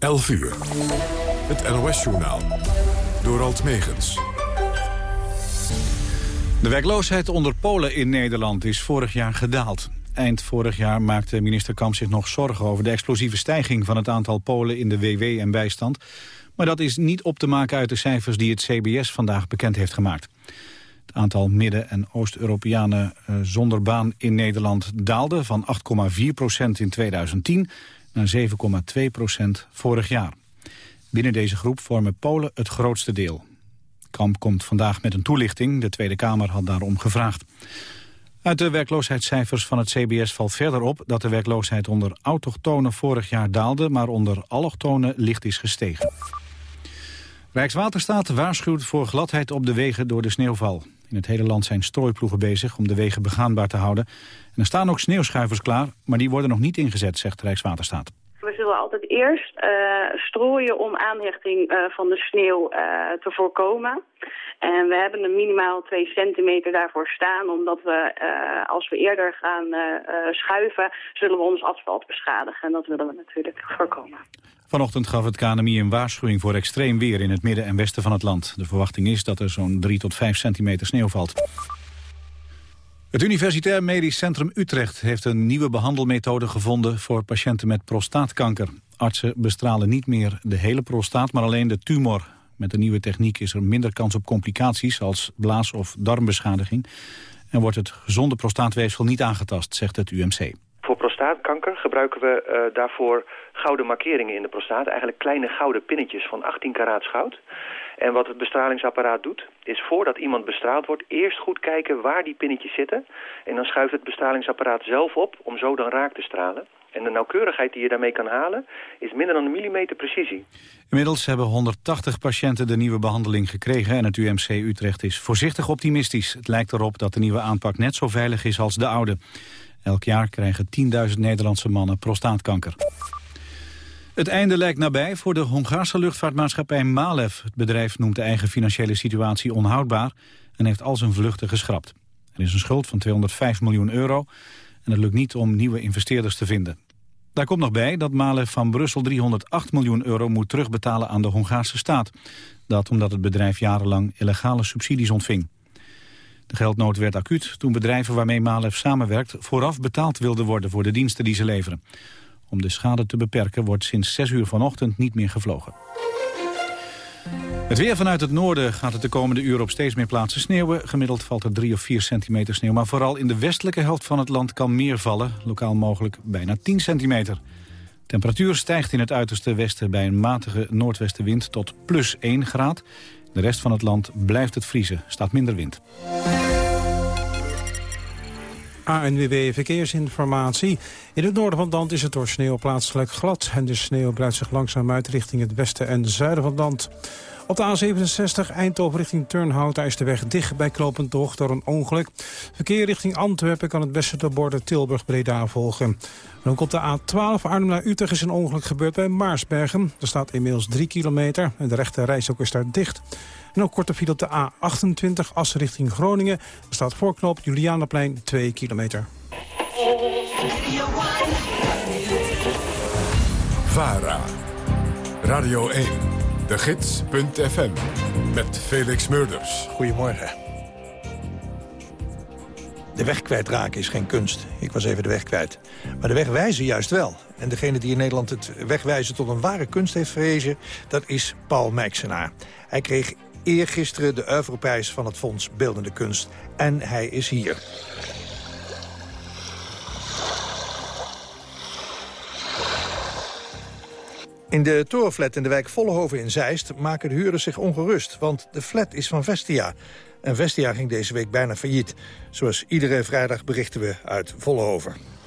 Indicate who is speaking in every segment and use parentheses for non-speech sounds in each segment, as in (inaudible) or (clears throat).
Speaker 1: 11 uur. Het NOS-journaal. Door Alt Megens.
Speaker 2: De werkloosheid onder Polen in Nederland is vorig jaar gedaald. Eind vorig jaar maakte minister Kamp zich nog zorgen over de explosieve stijging van het aantal Polen in de WW en bijstand. Maar dat is niet op te maken uit de cijfers die het CBS vandaag bekend heeft gemaakt. Het aantal Midden- en Oost-Europeanen uh, zonder baan in Nederland daalde van 8,4% in 2010 naar 7,2% vorig jaar. Binnen deze groep vormen Polen het grootste deel. Kamp komt vandaag met een toelichting. De Tweede Kamer had daarom gevraagd. Uit de werkloosheidscijfers van het CBS valt verder op... dat de werkloosheid onder autochtonen vorig jaar daalde... maar onder allochtonen licht is gestegen. Rijkswaterstaat waarschuwt voor gladheid op de wegen door de sneeuwval. In het hele land zijn strooiploegen bezig om de wegen begaanbaar te houden. En er staan ook sneeuwschuivers klaar, maar die worden nog niet ingezet, zegt Rijkswaterstaat.
Speaker 3: We zullen altijd eerst uh, strooien om aanhechting uh, van de sneeuw uh, te voorkomen. En we hebben een minimaal 2 centimeter daarvoor staan, omdat we, als we eerder gaan schuiven, zullen we ons asfalt beschadigen. En dat willen we natuurlijk voorkomen.
Speaker 2: Vanochtend gaf het KNMI een waarschuwing voor extreem weer in het midden en westen van het land. De verwachting is dat er zo'n 3 tot 5 centimeter sneeuw valt. Het Universitair Medisch Centrum Utrecht heeft een nieuwe behandelmethode gevonden voor patiënten met prostaatkanker. Artsen bestralen niet meer de hele prostaat, maar alleen de tumor. Met de nieuwe techniek is er minder kans op complicaties als blaas- of darmbeschadiging. En wordt het gezonde prostaatweefsel niet aangetast, zegt het UMC.
Speaker 4: Voor prostaatkanker gebruiken we uh, daarvoor gouden markeringen in de prostaat. Eigenlijk kleine gouden pinnetjes van 18 karaat goud. En wat het bestralingsapparaat doet, is voordat iemand bestraald wordt... eerst goed kijken waar die pinnetjes zitten. En dan schuift het bestralingsapparaat zelf op om zo dan raak te stralen. En de nauwkeurigheid die je daarmee kan halen is minder dan een millimeter precisie.
Speaker 2: Inmiddels hebben 180 patiënten de nieuwe behandeling gekregen... en het UMC Utrecht is voorzichtig optimistisch. Het lijkt erop dat de nieuwe aanpak net zo veilig is als de oude. Elk jaar krijgen 10.000 Nederlandse mannen prostaatkanker. Het einde lijkt nabij voor de Hongaarse luchtvaartmaatschappij Malev. Het bedrijf noemt de eigen financiële situatie onhoudbaar... en heeft al zijn vluchten geschrapt. Er is een schuld van 205 miljoen euro... het lukt niet om nieuwe investeerders te vinden. Daar komt nog bij dat Malev van Brussel 308 miljoen euro moet terugbetalen aan de Hongaarse staat. Dat omdat het bedrijf jarenlang illegale subsidies ontving. De geldnood werd acuut toen bedrijven waarmee Malev samenwerkt... vooraf betaald wilden worden voor de diensten die ze leveren. Om de schade te beperken wordt sinds 6 uur vanochtend niet meer gevlogen. Het weer vanuit het noorden gaat het de komende uren op steeds meer plaatsen sneeuwen. Gemiddeld valt er 3 of 4 centimeter sneeuw. Maar vooral in de westelijke helft van het land kan meer vallen. Lokaal mogelijk bijna 10 centimeter. Temperatuur stijgt in het uiterste westen bij een matige noordwestenwind tot plus 1 graad. De rest van het land blijft het vriezen, staat minder wind.
Speaker 5: ANWB Verkeersinformatie. In het noorden van land is het door sneeuw plaatselijk glad... en de sneeuw breidt zich langzaam uit richting het westen en zuiden van land. Op de A67 Eindhoven richting Turnhout is de weg dicht bij Klopentocht door een ongeluk. Verkeer richting Antwerpen kan het beste de borden Tilburg-Breda volgen. En ook op de A12 Arnhem naar Utrecht is een ongeluk gebeurd bij Maarsbergen. Er staat inmiddels 3 kilometer en de rechte reis ook is daar dicht. En ook korte file op de A28 Assen richting Groningen. Er staat voorknop Julianaplein 2 kilometer.
Speaker 1: VARA, Radio 1, de gids.fm, met Felix Murders.
Speaker 6: Goedemorgen. De weg kwijtraken is geen kunst. Ik was even de weg kwijt. Maar de weg wijzen juist wel. En degene die in Nederland het wegwijzen tot een ware kunst heeft verrezen... dat is Paul Mijksenaar. Hij kreeg eergisteren de Oeuvreprijs van het Fonds Beeldende Kunst. En hij is hier. In de torenflat in de wijk Vollehoven in Zeist maken de huurders zich ongerust. Want de flat is van Vestia. En Vestia ging deze week bijna failliet. Zoals iedere vrijdag berichten we uit Vollehoven.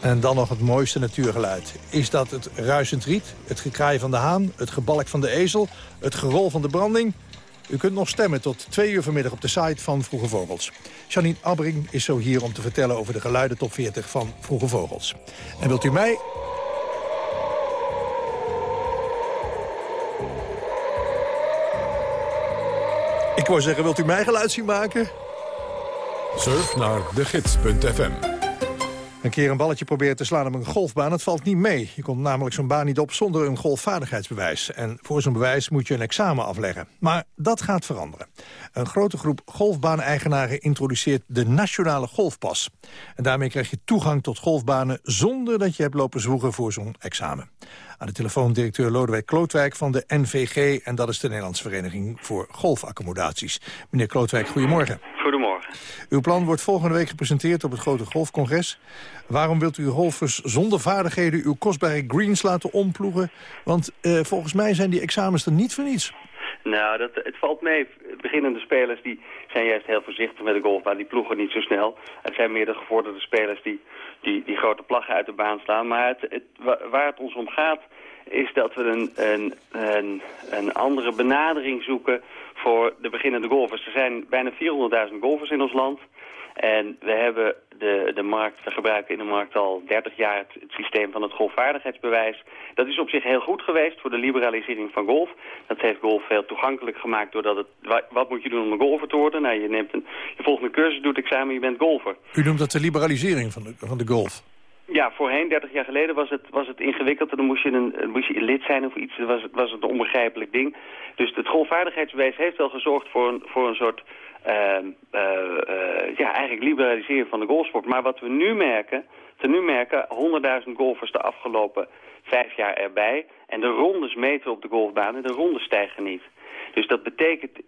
Speaker 6: En dan nog het mooiste natuurgeluid. Is dat het ruisend riet, het gekraai van de haan, het gebalk van de ezel... het gerol van de branding? U kunt nog stemmen tot twee uur vanmiddag op de site van Vroege Vogels. Janine Abbring is zo hier om te vertellen over de geluiden top 40 van Vroege Vogels. En wilt u mij... Ik wou zeggen, wilt u mij geluid zien maken?
Speaker 1: Surf naar degids.fm
Speaker 6: Een keer een balletje proberen te slaan op een golfbaan, het valt niet mee. Je komt namelijk zo'n baan niet op zonder een golfvaardigheidsbewijs. En voor zo'n bewijs moet je een examen afleggen. Maar dat gaat veranderen. Een grote groep golfbaaneigenaren introduceert de Nationale Golfpas. En daarmee krijg je toegang tot golfbanen zonder dat je hebt lopen zwoegen voor zo'n examen. Aan de telefoon directeur Lodewijk Klootwijk van de NVG... en dat is de Nederlandse Vereniging voor Golfaccommodaties. Meneer Klootwijk, goedemorgen. Uw plan wordt volgende week gepresenteerd op het grote golfcongres. Waarom wilt u golfers zonder vaardigheden uw kostbare greens laten omploegen? Want uh, volgens mij zijn die examens er niet voor niets.
Speaker 7: Nou, dat, het valt mee. Beginnende spelers die zijn juist heel voorzichtig met de golfbaan. Die ploegen niet zo snel. Het zijn meer de gevorderde spelers die, die, die grote plaggen uit de baan slaan. Maar het, het, waar het ons om gaat is dat we een, een, een, een andere benadering zoeken voor de beginnende golfers. Er zijn bijna 400.000 golfers in ons land. En we hebben de, de markt, we gebruiken in de markt al 30 jaar het, systeem van het golfvaardigheidsbewijs. Dat is op zich heel goed geweest voor de liberalisering van golf. Dat heeft golf heel toegankelijk gemaakt doordat het, wat moet je doen om een golfer te worden? Nou, je, neemt een, je volgt een cursus, doet examen, je bent golfer.
Speaker 6: U noemt dat de liberalisering van de, van de golf?
Speaker 7: Ja, voorheen, 30 jaar geleden, was het, was het ingewikkeld. Dan moest je, een, moest je lid zijn of iets. Dat was, was het een onbegrijpelijk ding. Dus het golfvaardigheidsbewijs heeft wel gezorgd voor een, voor een soort... Uh, uh, ja, eigenlijk liberaliseren van de golfsport. Maar wat we nu merken, we nu merken, 100.000 golfers de afgelopen vijf jaar erbij. En de rondes meten op de golfbanen, de rondes stijgen niet. Dus dat betekent,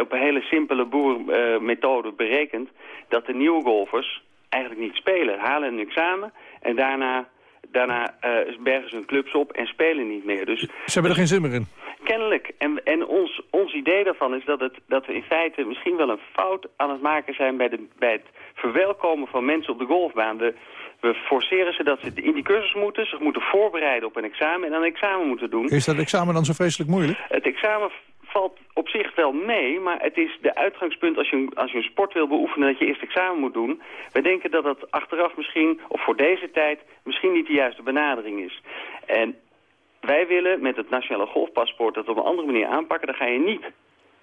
Speaker 7: op een hele simpele boermethode berekend, dat de nieuwe golfers eigenlijk niet spelen. Halen een examen en daarna, daarna uh, bergen ze hun clubs op en spelen niet meer. Dus,
Speaker 6: ze hebben er geen zin meer in.
Speaker 7: Kennelijk. En, en ons, ons idee daarvan is dat, het, dat we in feite misschien wel een fout aan het maken zijn... bij, de, bij het verwelkomen van mensen op de golfbaan. We, we forceren ze dat ze in die cursus moeten, zich moeten voorbereiden op een examen... en dan een examen moeten doen.
Speaker 6: Is dat examen dan zo vreselijk moeilijk?
Speaker 7: Het examen valt op zich wel mee, maar het is de uitgangspunt als je, als je een sport wil beoefenen dat je eerst examen moet doen. Wij denken dat dat achteraf misschien, of voor deze tijd, misschien niet de juiste benadering is. En wij willen met het nationale golfpaspoort dat op een andere manier aanpakken. Dan ga je niet,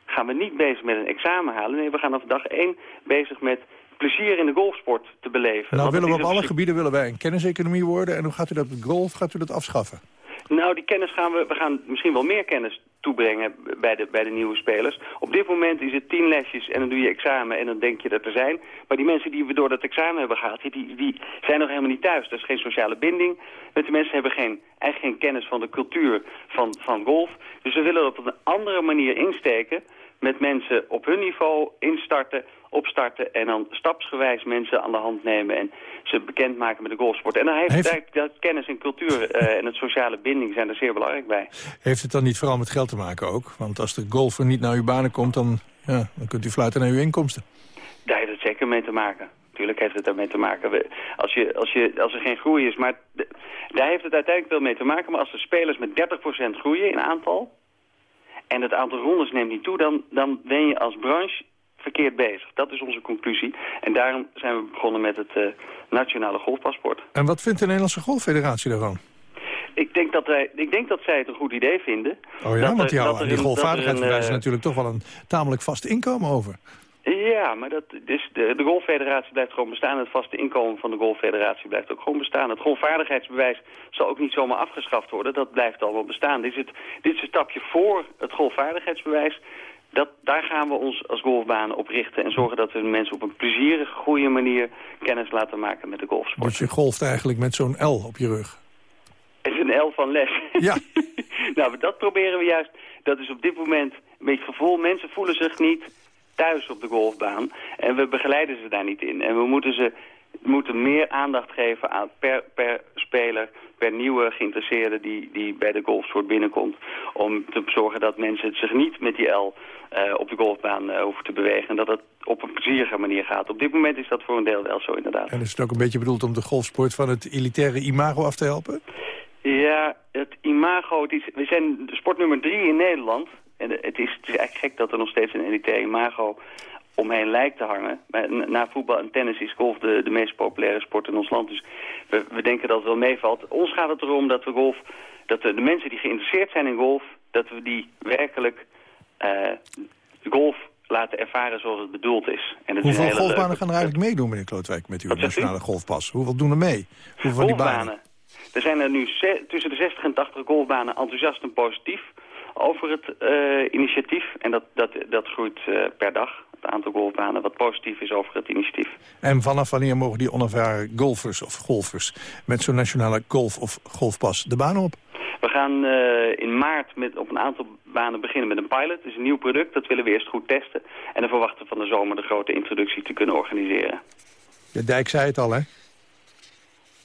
Speaker 7: gaan we niet bezig met een examen halen. Nee, we gaan vanaf dag één bezig met plezier in de golfsport te beleven.
Speaker 6: Nou willen we op alle gebieden willen wij een kenniseconomie worden. En hoe gaat u dat met golf, gaat u dat afschaffen?
Speaker 7: Nou, die kennis gaan we, we gaan misschien wel meer kennis toebrengen bij de, bij de nieuwe spelers. Op dit moment is het tien lesjes en dan doe je examen en dan denk je dat er zijn. Maar die mensen die we door dat examen hebben gehaald, die, die zijn nog helemaal niet thuis. Er is geen sociale binding. Met die mensen hebben geen, eigenlijk geen kennis van de cultuur van, van golf. Dus we willen dat op een andere manier insteken met mensen op hun niveau instarten, opstarten en dan stapsgewijs mensen aan de hand nemen en ze bekendmaken met de golfsport. En dan heeft, heeft... dat kennis en cultuur uh, (laughs) en het sociale binding zijn er zeer belangrijk bij.
Speaker 6: Heeft het dan niet vooral met geld te maken ook? Want als de golfer niet naar uw banen komt, dan, ja, dan kunt u fluiten naar uw inkomsten.
Speaker 7: Daar heeft het zeker mee te maken. Natuurlijk heeft het daarmee te maken. Als, je, als, je, als er geen groei is, maar daar heeft het uiteindelijk wel mee te maken. Maar als de spelers met 30% groeien in aantal, en het aantal rondes neemt niet toe, dan, dan ben je als branche verkeerd bezig. Dat is onze conclusie. En daarom zijn we begonnen met het uh, nationale golfpaspoort.
Speaker 6: En wat vindt de Nederlandse Golffederatie daarvan?
Speaker 7: Ik denk, dat wij, ik denk dat zij het een goed idee vinden.
Speaker 6: Oh ja, want die, houden die golfvaardigheidsbewijs uh, natuurlijk toch wel een tamelijk vast inkomen over.
Speaker 7: Ja, maar dat, dus de, de golffederatie blijft gewoon bestaan. Het vaste inkomen van de golffederatie blijft ook gewoon bestaan. Het golfvaardigheidsbewijs zal ook niet zomaar afgeschaft worden. Dat blijft allemaal bestaan. Dit is, het, dit is een stapje voor het golfvaardigheidsbewijs. Dat, daar gaan we ons als golfbaan op richten en zorgen dat we mensen op een plezierige, goede manier kennis laten maken met de golfsport.
Speaker 6: Dus je golft eigenlijk met zo'n L op je rug?
Speaker 7: Het is een L van les.
Speaker 6: Ja. (laughs)
Speaker 7: nou, dat proberen we juist. Dat is op dit moment een beetje het gevoel. Mensen voelen zich niet thuis op de golfbaan. En we begeleiden ze daar niet in. En we moeten ze moeten meer aandacht geven aan per, per speler, per nieuwe geïnteresseerde die, die bij de golfsport binnenkomt. Om te zorgen dat mensen zich niet met die L uh, op de golfbaan uh, hoeven te bewegen. En dat het op een plezierige manier gaat. Op dit moment is dat voor een deel wel zo inderdaad.
Speaker 6: En is het ook een beetje bedoeld om de golfsport van het elitaire imago af te helpen?
Speaker 7: Ja, het imago, het is, we zijn sport nummer drie in Nederland. En het is, het is eigenlijk gek dat er nog steeds een elitaire imago omheen lijkt te hangen. Maar na voetbal en tennis is golf de, de meest populaire sport in ons land. Dus we, we denken dat het wel meevalt. Ons gaat het erom dat we golf, dat de, de mensen die geïnteresseerd zijn in golf, dat we die werkelijk uh, golf laten ervaren zoals het bedoeld is. En dat
Speaker 6: Hoeveel
Speaker 7: is
Speaker 6: golfbanen
Speaker 7: leuke-
Speaker 6: gaan er eigenlijk meedoen, meneer Klootwijk, met uw
Speaker 7: u?
Speaker 6: nationale golfpas? Hoeveel doen er mee? Hoeveel van die banen?
Speaker 7: Golfbanen. Er zijn er nu tussen de 60 en 80 golfbanen enthousiast en positief over het eh, initiatief. En dat, dat, dat groeit eh, per dag, het aantal golfbanen wat positief is over het initiatief.
Speaker 6: En vanaf wanneer mogen die onervaren golfers of golfers met zo'n nationale golf- of golfpas de baan op?
Speaker 7: We gaan eh, in maart met, op een aantal banen beginnen met een pilot. Het is een nieuw product, dat willen we eerst goed testen. En dan verwachten we van de zomer de grote introductie te kunnen organiseren.
Speaker 6: De dijk zei het al, hè?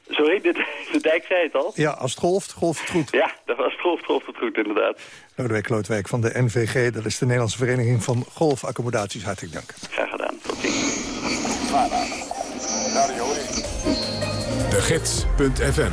Speaker 7: Sorry, (laughs) de, de dijk zei het al?
Speaker 6: Ja, als het golft, golft het goed.
Speaker 7: Ja, dat was golf, golf het goed inderdaad.
Speaker 6: Lodewijk Klootwijk van de NVG, dat is de Nederlandse Vereniging van Golfaccommodaties. Hartelijk dank.
Speaker 7: Graag gedaan. Tot ziens.
Speaker 1: De Gids.fm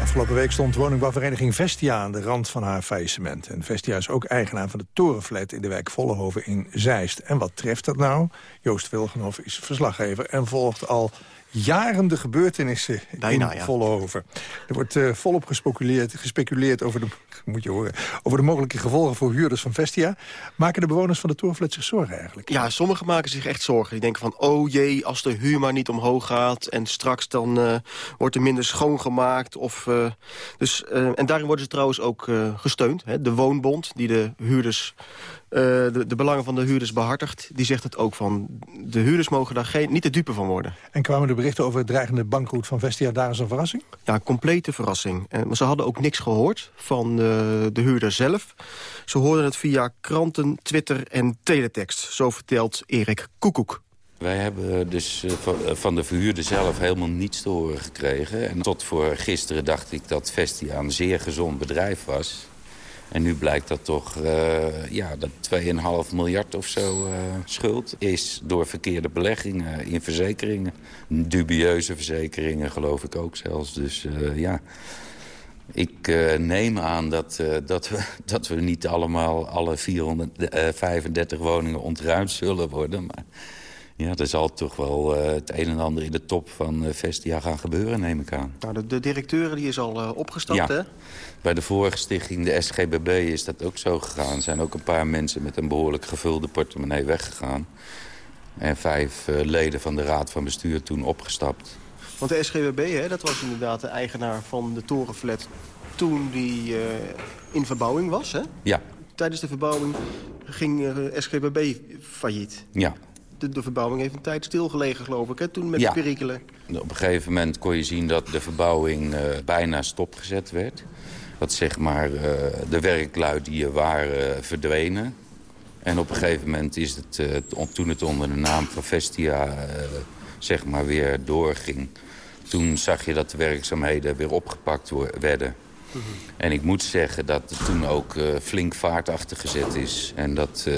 Speaker 6: Afgelopen week stond woningbouwvereniging Vestia aan de rand van haar faillissement. En Vestia is ook eigenaar van de Torenflat in de wijk Vollenhoven in Zeist. En wat treft dat nou? Joost Wilgenhoff is verslaggever en volgt al jaren de gebeurtenissen
Speaker 8: Bijna,
Speaker 6: in
Speaker 8: ja.
Speaker 6: Vollenhoven. Er wordt eh, volop gespeculeerd, gespeculeerd over, de, moet je horen, over de mogelijke gevolgen voor huurders van Vestia. Maken de bewoners van de Torenflat zich zorgen eigenlijk?
Speaker 8: Ja, sommigen maken zich echt zorgen. Die denken van, oh jee, als de huur maar niet omhoog gaat... en straks dan eh, wordt er minder schoongemaakt. Of, eh, dus, en daarin worden ze trouwens ook gesteund. Hè. De Woonbond, die de huurders... eh, de, de belangen van de huurders behartigt, die zegt het ook van... de huurders mogen daar geen, niet de dupe van worden.
Speaker 6: En kwamen de berichten over het dreigende bankroet van Vestia daar als een verrassing?
Speaker 8: Ja, complete verrassing. En, maar ze hadden ook niks gehoord van eh, de huurder zelf. Ze hoorden het via kranten, Twitter en teletext. Zo vertelt Erik Koekoek.
Speaker 9: Wij hebben dus eh, van- eh, van de verhuurder zelf helemaal niets te horen gekregen. En tot voor gisteren dacht ik dat Vestia een zeer gezond bedrijf was. En nu blijkt dat toch eh, ja, dat 2,5 miljard of zo eh, schuld is door verkeerde beleggingen in verzekeringen. Dubieuze verzekeringen geloof ik ook zelfs. Dus eh, ja, ik neem aan dat, dat, we, (laughs) dat we niet allemaal alle 435 woningen ontruimd zullen worden. Maar ja, er zal toch wel eh, het een en ander in de top van eh, Vestia gaan gebeuren, neem ik aan.
Speaker 8: Nou, de, de directeur die is al eh, opgestapt, hè?
Speaker 9: Bij de vorige stichting, de SGBB, is dat ook zo gegaan. Er zijn ook een paar mensen met een behoorlijk gevulde portemonnee weggegaan. En vijf leden van de raad van bestuur toen opgestapt.
Speaker 8: Want de SGWB, hè, dat was inderdaad de eigenaar van de torenflat... toen die in verbouwing was, hè?
Speaker 9: Ja,
Speaker 8: Tijdens de verbouwing ging SGBB failliet.
Speaker 9: ja.
Speaker 8: De, de verbouwing heeft een tijd stilgelegen, geloof ik, hè? Toen met
Speaker 9: Ja.
Speaker 8: de perikelen.
Speaker 9: Op een gegeven moment kon je zien dat de verbouwing eh, bijna stopgezet werd. Dat zeg maar eh, de werklui die er waren verdwenen. En op een gegeven moment is het, eh, t- toen het onder de naam van Vestia eh, zeg maar weer doorging... toen zag je dat de werkzaamheden weer opgepakt werden. En ik moet zeggen dat er toen ook eh, flink vaart achter gezet is. En dat eh,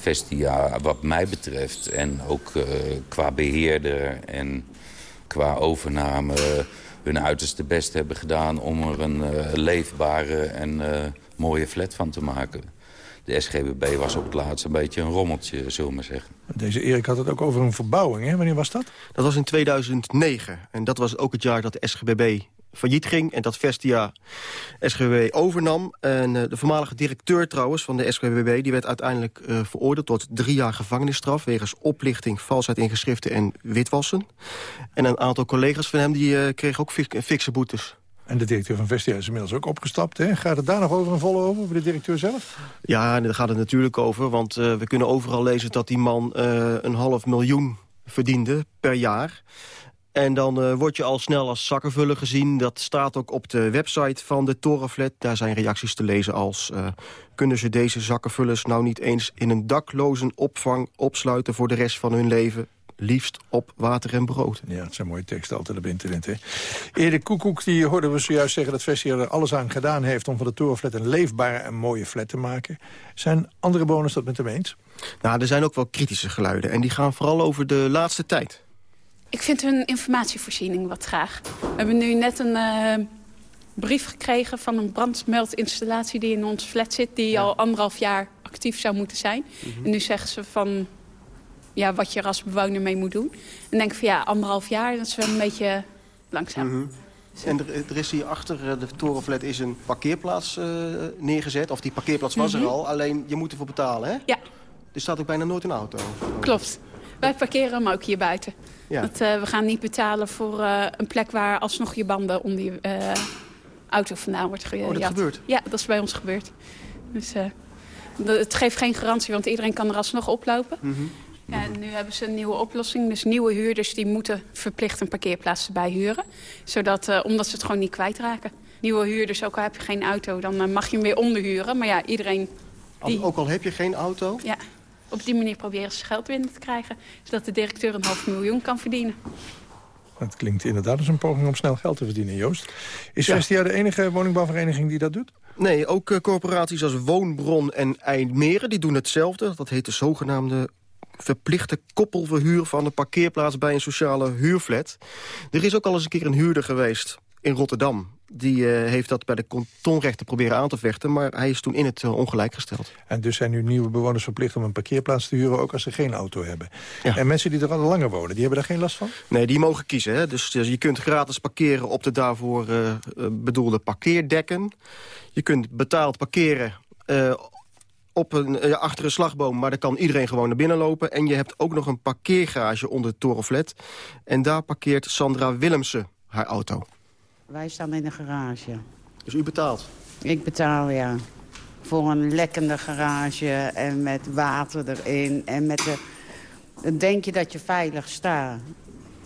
Speaker 9: Vestia, wat mij betreft, en ook eh, qua beheerder en qua overname... hun uiterste best hebben gedaan om er een eh, leefbare en eh, mooie flat van te maken. De SGBB was op het laatst een beetje een rommeltje, zullen we maar zeggen.
Speaker 6: Deze Erik had het ook over een verbouwing, hè? Wanneer was dat?
Speaker 8: Dat was in 2009. En dat was ook het jaar dat de SGBB failliet ging... en dat Vestia SGBB overnam. En eh, de voormalige directeur trouwens van de SGBB... die werd uiteindelijk eh, veroordeeld tot drie jaar gevangenisstraf... wegens oplichting, valsheid in geschriften en witwassen. En een aantal collega's van hem die, eh, kregen ook fik- fikse boetes.
Speaker 6: En de directeur van Vestia is inmiddels ook opgestapt. Hè? Gaat het daar nog over een volle over, over de directeur zelf?
Speaker 8: Ja, daar gaat het natuurlijk over. Want we kunnen overal lezen dat die man een half miljoen verdiende per jaar. En dan eh, word je al snel als zakkenvuller gezien. Dat staat ook op de website van de Torenflat. Daar zijn reacties te lezen als... eh, kunnen ze deze zakkenvullers nou niet eens in een daklozen opvang opsluiten... voor de rest van hun leven? Liefst op water en brood.
Speaker 6: Ja, het zijn mooie teksten altijd op internet. Hè? Erik Koekoek die hoorden we zojuist zeggen dat Vestia er alles aan gedaan heeft... om van de Torenflat een leefbare en mooie flat te maken. Zijn andere bewoners dat met hem eens?
Speaker 8: Nou, er zijn ook wel kritische geluiden. En die gaan vooral over de laatste tijd.
Speaker 10: Ik vind hun informatievoorziening wat traag. We hebben nu net een eh, brief gekregen van een brandmeldinstallatie... die in ons flat zit, die al anderhalf jaar actief zou moeten zijn. En nu zeggen ze van ja, wat je er als bewoner mee moet doen. En denk ik van ja, anderhalf jaar, dat is wel een beetje langzaam.
Speaker 8: En er, er is hier achter eh, de torenflat is een parkeerplaats eh, neergezet. Of die parkeerplaats was
Speaker 10: Mhm.
Speaker 8: er al, alleen je moet ervoor betalen, hè?
Speaker 10: Ja.
Speaker 8: Er staat ook bijna nooit een auto.
Speaker 10: Klopt. Wij parkeren hem ook hier buiten.
Speaker 8: Ja.
Speaker 10: Dat, eh, we gaan niet betalen voor eh, een plek waar alsnog je banden onder je eh, auto vandaan wordt gejat.
Speaker 8: Oh, dat gebeurt?
Speaker 10: Ja, dat is bij ons gebeurd. Dus het geeft geen garantie, want iedereen kan er alsnog oplopen.
Speaker 8: Mhm.
Speaker 10: Ja, en nu hebben ze een nieuwe oplossing. Dus nieuwe huurders die moeten verplicht een parkeerplaats erbij huren. Zodat, omdat ze het gewoon niet kwijtraken. Nieuwe huurders, ook al heb je geen auto, dan mag je hem weer onderhuren. Maar ja, iedereen...
Speaker 8: Al- Ook al heb je geen auto?
Speaker 10: Ja, op die manier proberen ze geld binnen te krijgen. Zodat de directeur een half miljoen kan verdienen.
Speaker 6: Het klinkt inderdaad als een poging om snel geld te verdienen, Joost. Is
Speaker 8: Ja.
Speaker 6: Vestia de enige woningbouwvereniging die dat doet?
Speaker 8: Nee, ook eh, corporaties als Woonbron en Eindmeren die doen hetzelfde. Dat heet de zogenaamde verplichte koppelverhuur van de parkeerplaats bij een sociale huurflat. Er is ook al eens een keer een huurder geweest in Rotterdam. Die eh, heeft dat bij de kantonrechter proberen aan te vechten... maar hij is toen in het eh, ongelijk gesteld.
Speaker 6: En dus zijn nu nieuwe bewoners verplicht om een parkeerplaats te huren... ook als ze geen auto hebben.
Speaker 8: Ja.
Speaker 6: En mensen die er al langer wonen, die hebben daar geen last van?
Speaker 8: Nee, die mogen kiezen. Hè? Dus, dus je kunt gratis parkeren op de daarvoor eh, bedoelde parkeerdekken. Je kunt betaald parkeren op een, achter een slagboom... maar daar kan iedereen gewoon naar binnen lopen. En je hebt ook nog een parkeergarage onder het torenflat. En daar parkeert Sandra Willemsen haar auto.
Speaker 11: Wij staan in de garage.
Speaker 8: Dus u betaalt?
Speaker 11: Ik betaal, ja. Voor een lekkende garage en met water erin. En met de... Dan denk je dat je veilig staat.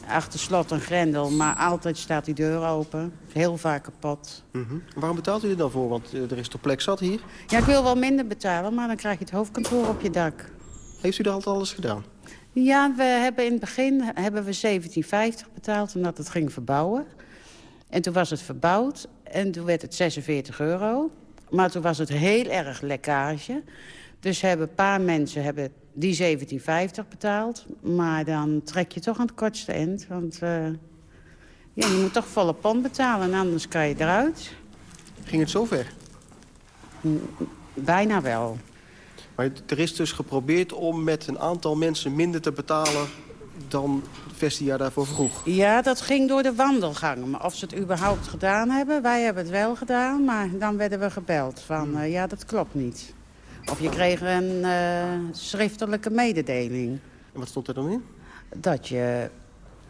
Speaker 11: Achter slot en grendel, maar altijd staat die deur open. Heel vaak kapot.
Speaker 8: Mhm. Waarom betaalt u er dan voor? Want eh, er is toch plek zat hier?
Speaker 11: Ja, ik wil wel minder betalen, maar dan krijg je het hoofdkantoor op je dak.
Speaker 8: Heeft u dat altijd alles gedaan?
Speaker 11: Ja, we hebben in het begin hebben we 17,50 betaald omdat het ging verbouwen. En toen was het verbouwd en toen werd het 46 euro. Maar toen was het heel erg lekkage. Dus hebben een paar mensen hebben die 17,50 betaald. Maar dan trek je toch aan het kortste eind. Want eh, ja, je moet toch volle pond betalen en anders kan je eruit.
Speaker 8: Ging het zover?
Speaker 11: Bijna wel.
Speaker 8: Maar er is dus geprobeerd om met een aantal mensen minder te betalen... dan Vestia daarvoor vroeg.
Speaker 11: Ja, dat ging door de wandelgangen. Maar of ze het überhaupt gedaan hebben, wij hebben het wel gedaan. Maar dan werden we gebeld van, eh, ja, dat klopt niet. Of je kreeg een eh, schriftelijke mededeling.
Speaker 8: En wat stond er dan in?
Speaker 11: Dat je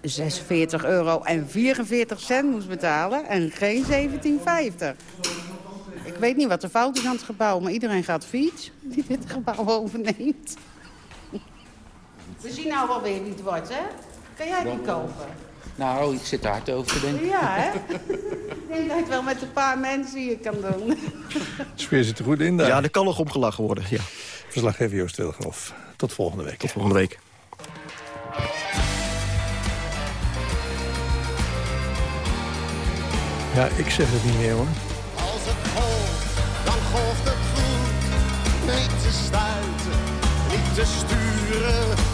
Speaker 11: 46 euro en 44 cent moest betalen en geen 17,50. Ik weet niet wat de fout is aan het gebouw, maar iedereen gaat fiets die dit gebouw overneemt. We zien nou wel weer wie het wordt, hè? Kan jij die kopen?
Speaker 12: Nou, ik zit er hard over te denken.
Speaker 11: Ja, hè? Ik denk dat je het wel met een paar mensen hier kan doen.
Speaker 6: De sfeer zit er goed in daar.
Speaker 8: Ja, er kan nog omgelachen worden, ja.
Speaker 6: Verslaggever Joost Wilgenhoff. Tot volgende week.
Speaker 8: Tot volgende week.
Speaker 6: Ja, ik zeg het niet meer hoor.
Speaker 13: Als het golft, dan golft het goed. Niet te stuiten, niet te sturen.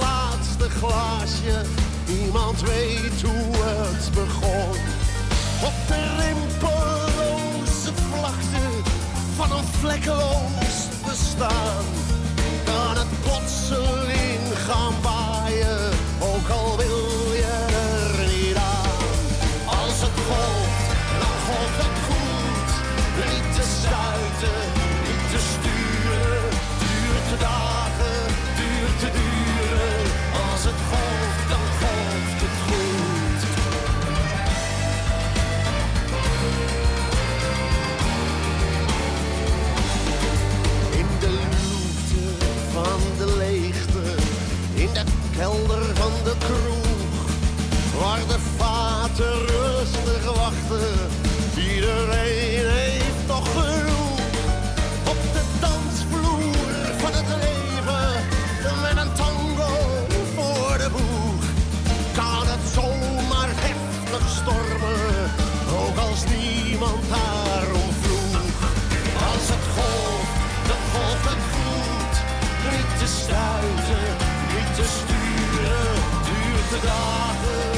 Speaker 13: laatste glaasje, niemand weet hoe het begon. Op de rimpeloze vlakte van een vlekkeloos bestaan. Kelder van de kroeg, waar de vaten de dagen.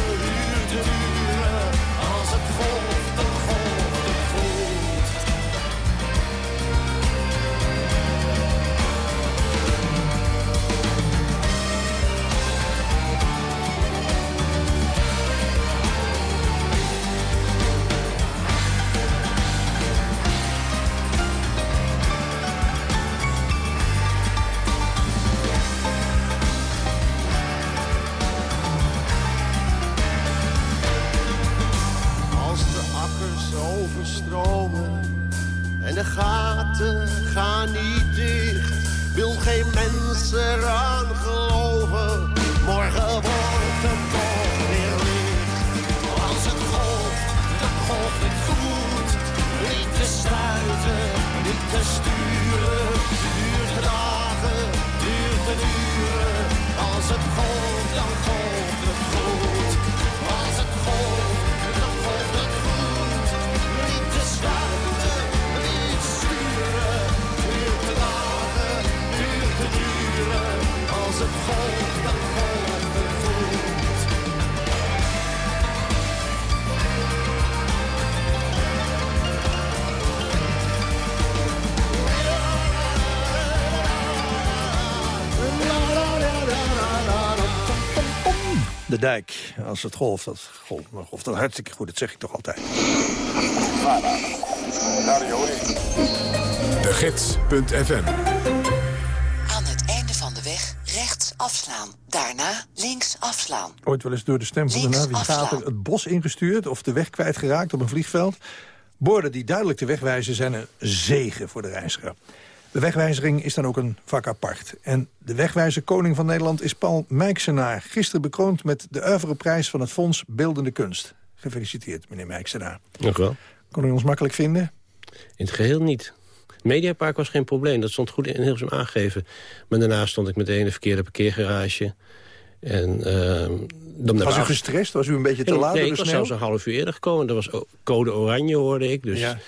Speaker 13: Eraan geloven. Morgen wordt het toch weer licht. Als het golft, dan golft het goed. Niet te stuiten, niet te sturen. Duurt de dagen, duurt de uren. Als het golft, De
Speaker 6: dijk, als het golft, dat golft, maar golft dat hartstikke goed. Dat zeg ik toch altijd.
Speaker 1: De Gids.fm
Speaker 14: Aan het einde van de weg rechts afslaan. Daarna links afslaan.
Speaker 6: Ooit wel eens door de stem van de navigator het bos ingestuurd... of de weg kwijtgeraakt op een vliegveld. Borden die duidelijk de weg wijzen zijn een zegen voor de reiziger. De wegwijzering is dan ook een vak apart. En de wegwijzer koning van Nederland is Paul Mijksenaar. Gisteren bekroond met de oeuvreprijs van het Fonds Beeldende Kunst. Gefeliciteerd, meneer Mijksenaar.
Speaker 15: Nog wel.
Speaker 6: Kon u ons makkelijk vinden?
Speaker 15: In het geheel niet. Mediapark was geen probleem, dat stond goed in Hilversum aangegeven. Maar daarna stond ik meteen in de verkeerde parkeergarage. En, ehm, dan
Speaker 6: Was u gestrest? Was u een beetje te laat
Speaker 15: Nee, ik was zelfs een half uur eerder gekomen. Er was code oranje, hoorde ik. Dus
Speaker 6: Ja.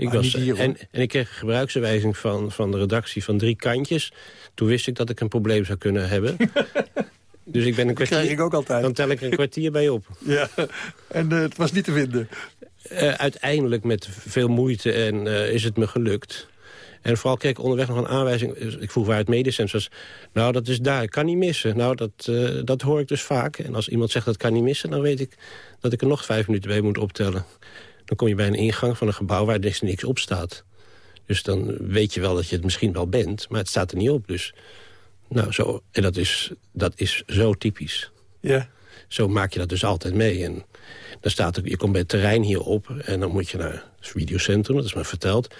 Speaker 15: Ik was, en, en ik kreeg een gebruiksaanwijzing van, van de redactie van drie kantjes. Toen wist ik dat ik een probleem zou kunnen hebben. (laughs) dus ik ben een kwartier...
Speaker 6: krijg ik ook altijd.
Speaker 15: Dan tel ik een kwartier bij op. (laughs)
Speaker 6: Ja, en eh, het was niet te vinden.
Speaker 15: Eh, uiteindelijk met veel moeite en eh, is het me gelukt. En vooral kreeg ik onderweg nog een aanwijzing. Ik vroeg waar het medecentrum was. Nou, dat is daar. Ik kan niet missen. Nou, dat, dat hoor ik dus vaak. En als iemand zegt dat kan niet missen... dan weet ik dat ik er nog vijf minuten bij moet optellen. Dan kom je bij een ingang van een gebouw waar er niks op staat. Dus dan weet je wel dat je het misschien wel bent. Maar het staat er niet op. Dus, nou, zo, en dat is, dat is zo typisch.
Speaker 6: Ja.
Speaker 15: Zo maak je dat dus altijd mee. En dan staat er, je komt bij het terrein hier op en dan moet je naar het videocentrum, dat is me verteld.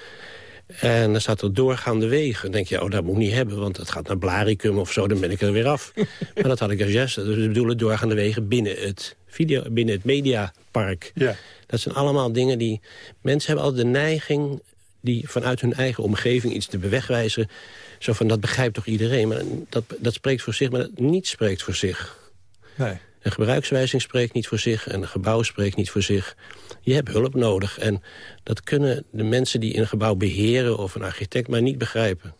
Speaker 15: En dan staat er doorgaande wegen. Dan denk je, oh, dat moet ik niet hebben, want het gaat naar Blaricum of zo, dan ben ik er weer af. (laughs) maar dat had ik als yes. Dus we bedoelen doorgaande wegen binnen het, video, binnen het mediapark.
Speaker 6: Ja.
Speaker 15: Dat zijn allemaal dingen die... Mensen hebben altijd de neiging die vanuit hun eigen omgeving iets te bewegwijzen. Zo van, dat begrijpt toch iedereen? Maar dat, dat spreekt voor zich, maar dat niet spreekt voor zich.
Speaker 6: Nee.
Speaker 15: Een gebruikswijzing spreekt niet voor zich en een gebouw spreekt niet voor zich. Je hebt hulp nodig en dat kunnen de mensen die een gebouw beheren... of een architect maar niet begrijpen.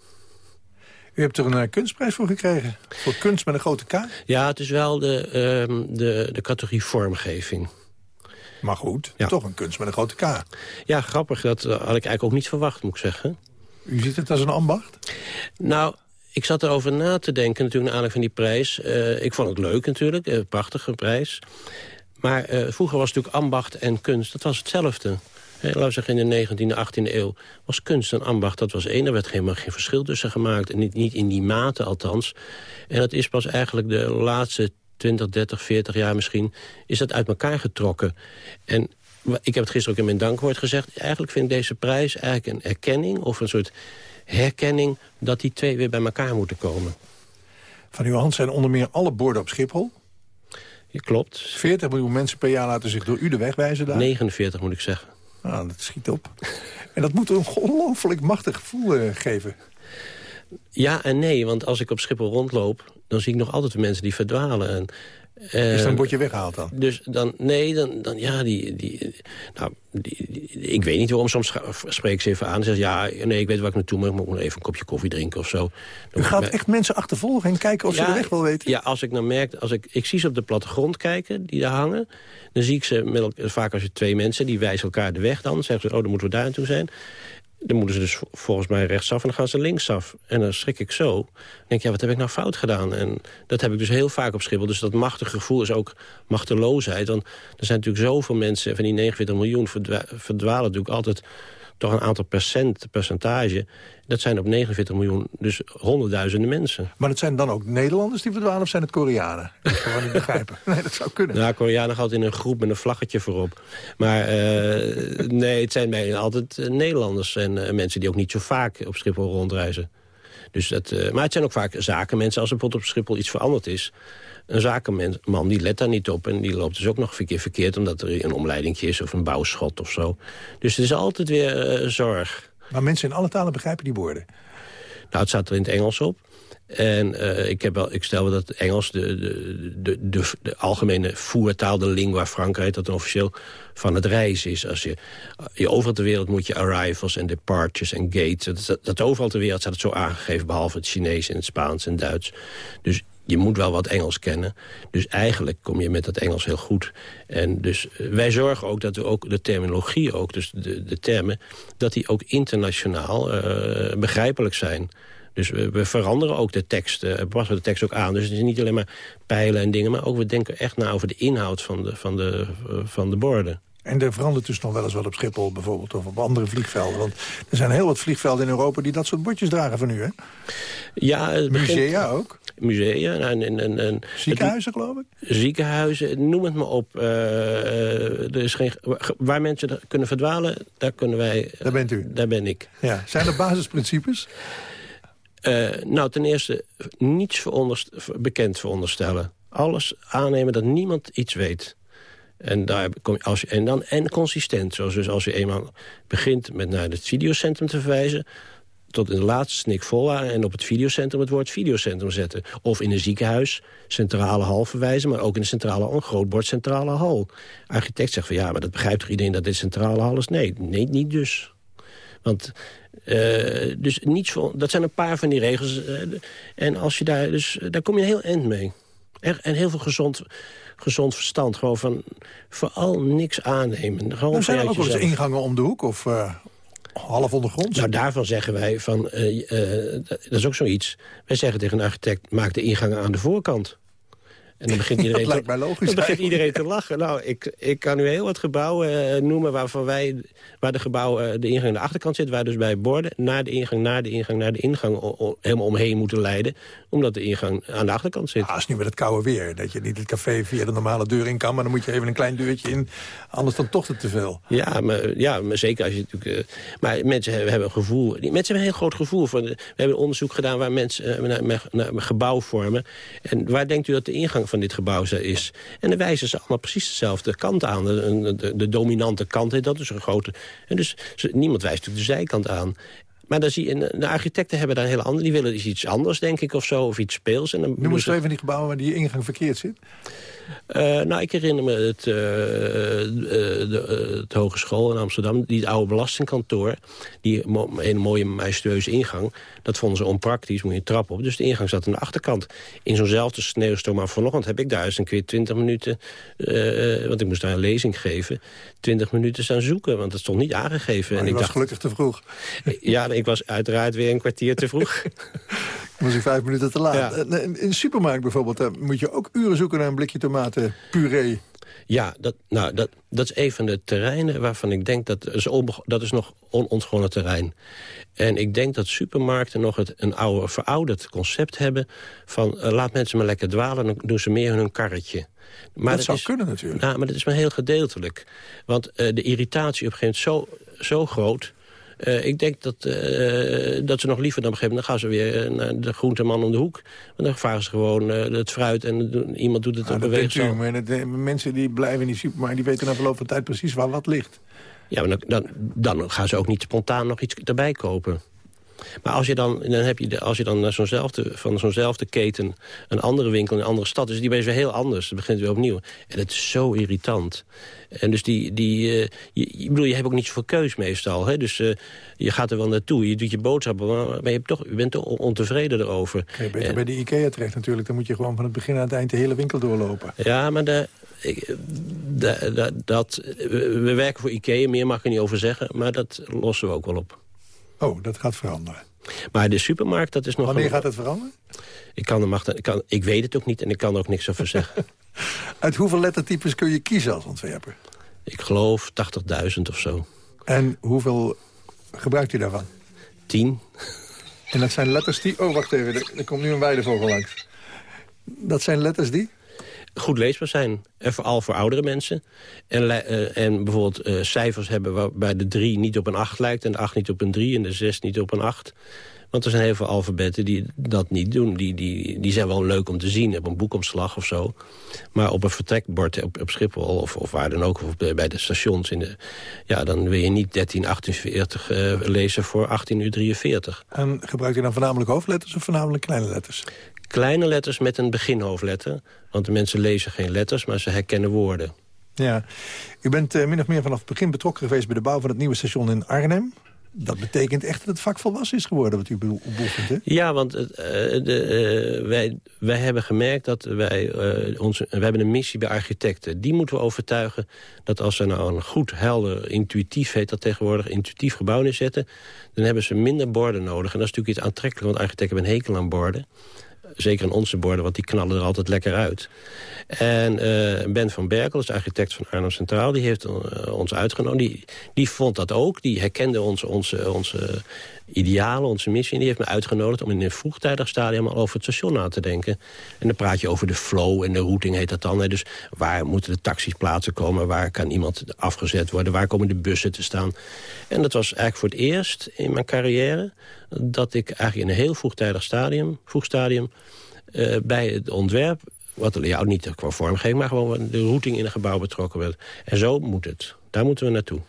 Speaker 6: U hebt er een eh, kunstprijs voor gekregen. Voor kunst met een grote K.
Speaker 15: Ja, het is wel de, ehm, de, de categorie vormgeving.
Speaker 6: Maar goed,
Speaker 15: Ja.
Speaker 6: toch een kunst met een grote K.
Speaker 15: Ja, grappig. Dat had ik eigenlijk ook niet verwacht, moet ik zeggen.
Speaker 6: U ziet het als een ambacht?
Speaker 15: Nou, ik zat erover na te denken natuurlijk naar aanleiding van die prijs. Eh, ik vond het leuk natuurlijk, een prachtige prijs. Maar eh, vroeger was natuurlijk ambacht en kunst, dat was hetzelfde. Eh, laten we zeggen, in de 19e, 18e eeuw was kunst en ambacht, dat was één. Er werd geen verschil tussen gemaakt. En niet, niet in die mate althans. En dat is pas eigenlijk de laatste 20, 30, 40 jaar misschien... is dat uit elkaar getrokken. En ik heb het gisteren ook in mijn dankwoord gezegd. Eigenlijk vind ik deze prijs eigenlijk een erkenning... of een soort herkenning dat die twee weer bij elkaar moeten komen.
Speaker 6: Van uw hand zijn onder meer alle borden op Schiphol.
Speaker 15: Ja, klopt.
Speaker 6: 40 miljoen mensen per jaar laten zich door u de weg wijzen daar.
Speaker 15: 49 moet ik zeggen.
Speaker 6: Nou, dat schiet op. En dat moet een ongelooflijk machtig gevoel eh, geven.
Speaker 15: Ja en nee, want als ik op Schiphol rondloop... dan zie ik nog altijd de mensen die verdwalen. En, eh,
Speaker 6: Is een bordje weggehaald dan?
Speaker 15: Dus dan, nee, dan, dan ja, die, die, nou, die, die- ik weet niet waarom. Soms spreek ik ze even aan en zeg ja, nee, ik weet waar ik naartoe moet, ik moet even een kopje koffie drinken of zo. Dan
Speaker 6: U gaat echt mensen achtervolgen en kijken of ze de weg wel weten?
Speaker 15: Ja, als ik dan merk, als ik, ik zie ze op de plattegrond kijken, die daar hangen. Dan zie ik ze, met, vaak als je twee mensen, die wijzen elkaar de weg dan. Zeggen ze, oh, dan moeten we daar naartoe zijn. Dan moeten ze dus vo- volgens mij rechtsaf en dan gaan ze linksaf. En dan schrik ik zo. Dan denk ik, ja, wat heb ik nou fout gedaan? En dat heb ik dus heel vaak op Schiphol. Dus dat machtige gevoel is ook machteloosheid. Want er zijn natuurlijk zoveel mensen, van die 49 miljoen... verdwa- verdwalen natuurlijk altijd toch een aantal percent, percentage. Dat zijn op 49 miljoen, dus honderdduizenden mensen.
Speaker 6: Maar het zijn dan ook Nederlanders die verdwalen of zijn het Koreanen? Dat kan ik niet (laughs) begrijpen. Nee, dat zou kunnen.
Speaker 15: Ja, Koreanen gaat in een groep met een vlaggetje voorop. Maar uh, nee, het zijn bijna altijd uh, Nederlanders en uh, mensen die ook niet zo vaak op Schiphol rondreizen. Dus dat, maar het zijn ook vaak zakenmensen. Als er bijvoorbeeld op Schiphol iets veranderd is... een zakenman die let daar niet op en die loopt dus ook nog een keer verkeerd... omdat er een omleidingje is of een bouwschot of zo. Dus het is altijd weer zorg.
Speaker 6: Maar mensen in alle talen begrijpen die woorden?
Speaker 15: Nou, het staat er in het Engels op. En uh, ik, heb wel, ik stel wel dat Engels de, de, de, de, algemene voertaal, de lingua franca, dat officieel van het reizen is. Als je, je overal ter wereld moet je arrivals en departures en gates. Dat, dat, overal ter wereld staat het zo aangegeven, behalve het Chinees en het Spaans en Duits. Dus je moet wel wat Engels kennen. Dus eigenlijk kom je met dat Engels heel goed. En dus wij zorgen ook dat we ook de terminologie, ook, dus de, de termen... dat die ook internationaal uh, begrijpelijk zijn. Dus we, we, veranderen ook de tekst, uh, passen de tekst ook aan. Dus het is niet alleen maar pijlen en dingen... maar ook we denken echt na over de inhoud van de, van de, uh, van de borden.
Speaker 6: En er verandert dus nog wel eens wat op Schiphol bijvoorbeeld... of op andere vliegvelden. Want er zijn heel wat vliegvelden in Europa... die dat soort bordjes dragen van u, hè?
Speaker 15: Ja, het
Speaker 6: Musea ook?
Speaker 15: Musea. En, en, en, en,
Speaker 6: ziekenhuizen, geloof ik?
Speaker 15: Ziekenhuizen, noem het maar op. Uh, er is geen, waar mensen kunnen verdwalen, daar kunnen wij...
Speaker 6: Daar bent u?
Speaker 15: Daar ben ik.
Speaker 6: Ja. Zijn er basisprincipes?
Speaker 15: Uh, nou, ten eerste niets veronderst bekend veronderstellen. Alles aannemen dat niemand iets weet. En, daar kom je, als je, en dan en consistent. Zoals dus als je eenmaal begint met naar het videocentrum te verwijzen... tot in de laatste snik vol en op het videocentrum het woord videocentrum zetten. Of in een ziekenhuis centrale hal verwijzen... maar ook in de centrale een groot bord centrale hal. Architect zegt van ja, maar dat begrijpt toch iedereen dat dit centrale hal is? Nee, nee niet dus. Want uh, dus niets voor, dat zijn een paar van die regels. Uh, en als je daar, dus, daar kom je heel eind mee. En heel veel gezond, gezond verstand. Gewoon van vooral niks aannemen. Gewoon
Speaker 6: nou, zijn er ook wel eens ingangen om de hoek? Of uh, half ondergrond?
Speaker 15: Nou, daarvan zeggen wij van... dat is ook zoiets. Wij zeggen tegen een architect... maak de ingangen aan de voorkant. En dan begint iedereen, (laughs)
Speaker 6: dat lijkt mij logisch
Speaker 15: dan begint iedereen te lachen. Nou, ik, ik kan nu heel wat gebouwen uh, noemen waarvan wij, waar de gebouwen, uh, de ingang aan de achterkant zit, waar dus bij borden naar de ingang, naar de ingang, naar de ingang helemaal omheen moeten leiden. Omdat de ingang aan de achterkant zit.
Speaker 6: Ah, is nu met het koude weer. Dat je niet het café via de normale deur in kan, maar dan moet je even een klein deurtje in. Anders dan toch te veel.
Speaker 15: Ja, maar, ja, maar zeker als je natuurlijk... Uh, maar mensen hebben, een gevoel. Mensen hebben een heel groot gevoel. Voor we hebben onderzoek gedaan waar mensen naar, naar, naar gebouw vormen. En waar denkt u dat de ingang van dit gebouw is. En dan wijzen ze allemaal precies dezelfde kant aan. De, de, de dominante kant, dat is een grote... En dus niemand wijst natuurlijk de zijkant aan. Maar dan zie je, de architecten hebben daar een hele andere... die willen iets anders, denk ik, of zo, of iets speels. En dan
Speaker 6: Noem eens even die gebouwen waar die ingang verkeerd zit.
Speaker 15: Uh, nou, ik herinner me het, uh, de, het Hogeschool in Amsterdam, die het oude belastingkantoor, die een mooie majestueuze ingang, dat vonden ze onpraktisch, moet je een trap op. Dus de ingang zat aan de achterkant. In zo'nzelfde sneeuwstorm, maar vanochtend heb ik daar eens een keer 20 minuten, want ik moest daar een lezing geven, 20 minuten staan zoeken, want het stond niet aangegeven.
Speaker 6: Maar
Speaker 15: en ik
Speaker 6: was
Speaker 15: dacht,
Speaker 6: gelukkig te vroeg. (laughs)
Speaker 15: Ja, ik was uiteraard weer een kwartier te vroeg. (laughs)
Speaker 6: was ik vijf minuten te laat. Ja. In de supermarkt bijvoorbeeld, moet je ook uren zoeken naar een blikje tomatenpuree.
Speaker 15: Ja, dat, nou, dat, dat is een van de terreinen waarvan ik denk... dat is, dat is nog onontgonnen terrein. En ik denk dat supermarkten nog het, een oude, verouderd concept hebben... van uh, laat mensen maar lekker dwalen, dan doen ze meer hun karretje.
Speaker 6: Maar dat, zou is, kunnen natuurlijk.
Speaker 15: Nou, maar dat is maar heel gedeeltelijk. Want uh, de irritatie op een gegeven moment zo, zo groot... Uh, ik denk dat, uh, dat ze nog liever dan begrijpen. Dan gaan ze weer naar de groenteman om de hoek. Want dan vragen ze gewoon het fruit en iemand doet het
Speaker 6: ja,
Speaker 15: op
Speaker 6: een
Speaker 15: beweeg.
Speaker 6: Maar het, mensen die blijven in die supermarkt... die weten na verloop van tijd precies waar wat ligt.
Speaker 15: Ja, maar dan, dan, dan gaan ze ook niet spontaan nog iets erbij kopen. Maar als je dan, dan, heb je de, als je dan naar zo'nzelfde, van zo'nzelfde keten... een andere winkel in een andere stad... is die weer heel anders. Het begint weer opnieuw. En het is zo irritant. En dus die... die uh, je, ik bedoel, je hebt ook niet zoveel keus meestal. Hè? Dus uh, je gaat er wel naartoe. Je doet je boodschappen. Maar je, hebt toch, je bent toch ontevreden erover.
Speaker 6: Ga je en, bij de IKEA terecht natuurlijk. Dan moet je gewoon van het begin aan het eind de hele winkel doorlopen.
Speaker 15: Ja, maar de, ik, de, de, dat, we werken voor IKEA. Meer mag ik er niet over zeggen. Maar dat lossen we ook wel op.
Speaker 6: Oh, dat gaat veranderen.
Speaker 15: Maar de supermarkt, dat is nog...
Speaker 6: Wanneer een... gaat het veranderen?
Speaker 15: Ik, kan er mag, ik, kan, ik weet het ook niet en ik kan er ook niks over zeggen. (laughs)
Speaker 6: Uit hoeveel lettertypes kun je kiezen als ontwerper?
Speaker 15: Ik geloof 80.000 of zo.
Speaker 6: En hoeveel gebruikt u daarvan?
Speaker 15: Tien.
Speaker 6: En dat zijn letters die... Oh, wacht even, er, er komt nu een weidevogel langs. Dat zijn letters die?
Speaker 15: Goed leesbaar zijn. En vooral voor oudere mensen. En, uh, en bijvoorbeeld uh, cijfers hebben waarbij de 3 niet op een 8 lijkt... en de 8 niet op een 3 en de 6 niet op een 8. Want er zijn heel veel alfabetten die dat niet doen. Die, die, die zijn wel leuk om te zien op een boekomslag of zo. Maar op een vertrekbord op, op Schiphol of, of waar dan ook... of bij de stations, in de, ja, dan wil je niet 1348 uh, lezen voor 1843.
Speaker 6: En gebruikt u dan voornamelijk hoofdletters of voornamelijk kleine letters?
Speaker 15: Kleine letters met een beginhoofdletter. Want de mensen lezen geen letters, maar ze herkennen woorden.
Speaker 6: Ja, u bent uh, min of meer vanaf het begin betrokken geweest... bij de bouw van het nieuwe station in Arnhem. Dat betekent echt dat het vak volwassen is geworden wat u beoefent, hè?
Speaker 15: Ja, want uh, de, uh, wij, wij hebben gemerkt dat wij... onze, we hebben een missie bij architecten. Die moeten we overtuigen dat als ze nou een goed, helder, intuïtief... heet dat tegenwoordig, intuïtief gebouw neerzetten... dan hebben ze minder borden nodig. En dat is natuurlijk iets aantrekkelijk, want architecten hebben een hekel aan borden zeker in onze borden, want die knallen er altijd lekker uit. En uh, Ben van Berkel, de architect van Arnhem Centraal... die heeft uh, ons uitgenodigd. Die, die vond dat ook. Die herkende onze, onze, onze idealen, onze missie. En die heeft me uitgenodigd om in een vroegtijdig stadium... al over het station na te denken. En dan praat je over de flow en de routing heet dat dan. Hè. Dus waar moeten de taxis plaatsen komen? Waar kan iemand afgezet worden? Waar komen de bussen te staan? En dat was eigenlijk voor het eerst in mijn carrière... dat ik eigenlijk in een heel vroegtijdig stadium, vroeg stadium... Uh, bij het ontwerp wat de layout niet qua vormgeving, maar gewoon de routing in een gebouw betrokken werd. En zo moet het. Daar moeten we naartoe.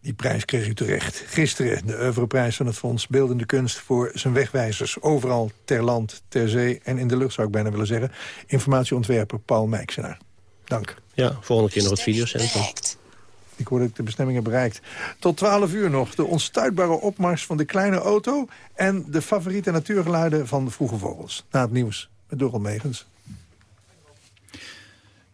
Speaker 6: Die prijs kreeg u terecht. Gisteren de oeuvreprijs van het Fonds Beeldende Kunst... voor zijn wegwijzers overal ter land, ter zee en in de lucht, zou ik bijna willen zeggen. Informatieontwerper Paul Mijksenaar. Dank.
Speaker 15: Ja, volgende keer nog het videocentrum.
Speaker 6: Ik hoor dat ik de bestemming heb bereikt. Tot 12 uur nog de onstuitbare opmars van de kleine auto... en de favoriete natuurgeluiden van de vroege vogels. Na het nieuws met Dorrel Megens.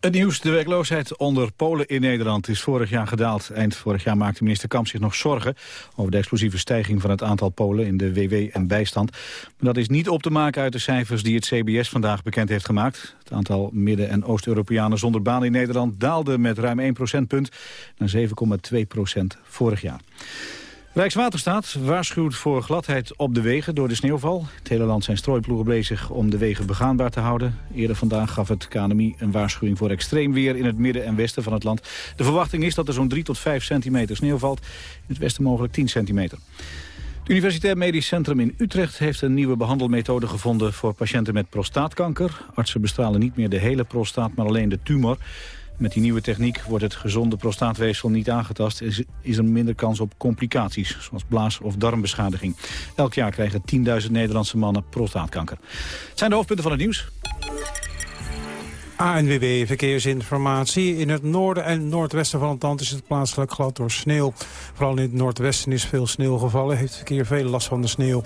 Speaker 2: Het nieuws, de werkloosheid onder Polen in Nederland is vorig jaar gedaald. Eind vorig jaar maakte minister Kamp zich nog zorgen over de explosieve stijging van het aantal Polen in de WW en bijstand. Maar dat is niet op te maken uit de cijfers die het CBS vandaag bekend heeft gemaakt. Het aantal Midden- en Oost-Europeanen zonder baan in Nederland daalde met ruim 1 procentpunt naar 7,2 procent vorig jaar. Rijkswaterstaat waarschuwt voor gladheid op de wegen door de sneeuwval. Het hele land zijn strooiploegen bezig om de wegen begaanbaar te houden. Eerder vandaag gaf het KNMI een waarschuwing voor extreem weer in het midden en westen van het land. De verwachting is dat er zo'n 3 tot 5 centimeter sneeuw valt. In het westen mogelijk 10 centimeter. Het Universitair Medisch Centrum in Utrecht heeft een nieuwe behandelmethode gevonden voor patiënten met prostaatkanker. Artsen bestralen niet meer de hele prostaat, maar alleen de tumor. Met die nieuwe techniek wordt het gezonde prostaatweefsel niet aangetast... is, is er minder kans op complicaties, zoals blaas- of darmbeschadiging. Elk jaar krijgen 10.000 Nederlandse mannen prostaatkanker. Het zijn de hoofdpunten van het nieuws.
Speaker 5: ANWB Verkeersinformatie. In het noorden en noordwesten van het land is het plaatselijk glad door sneeuw. Vooral in het noordwesten is veel sneeuw gevallen. Heeft het verkeer veel last van de sneeuw.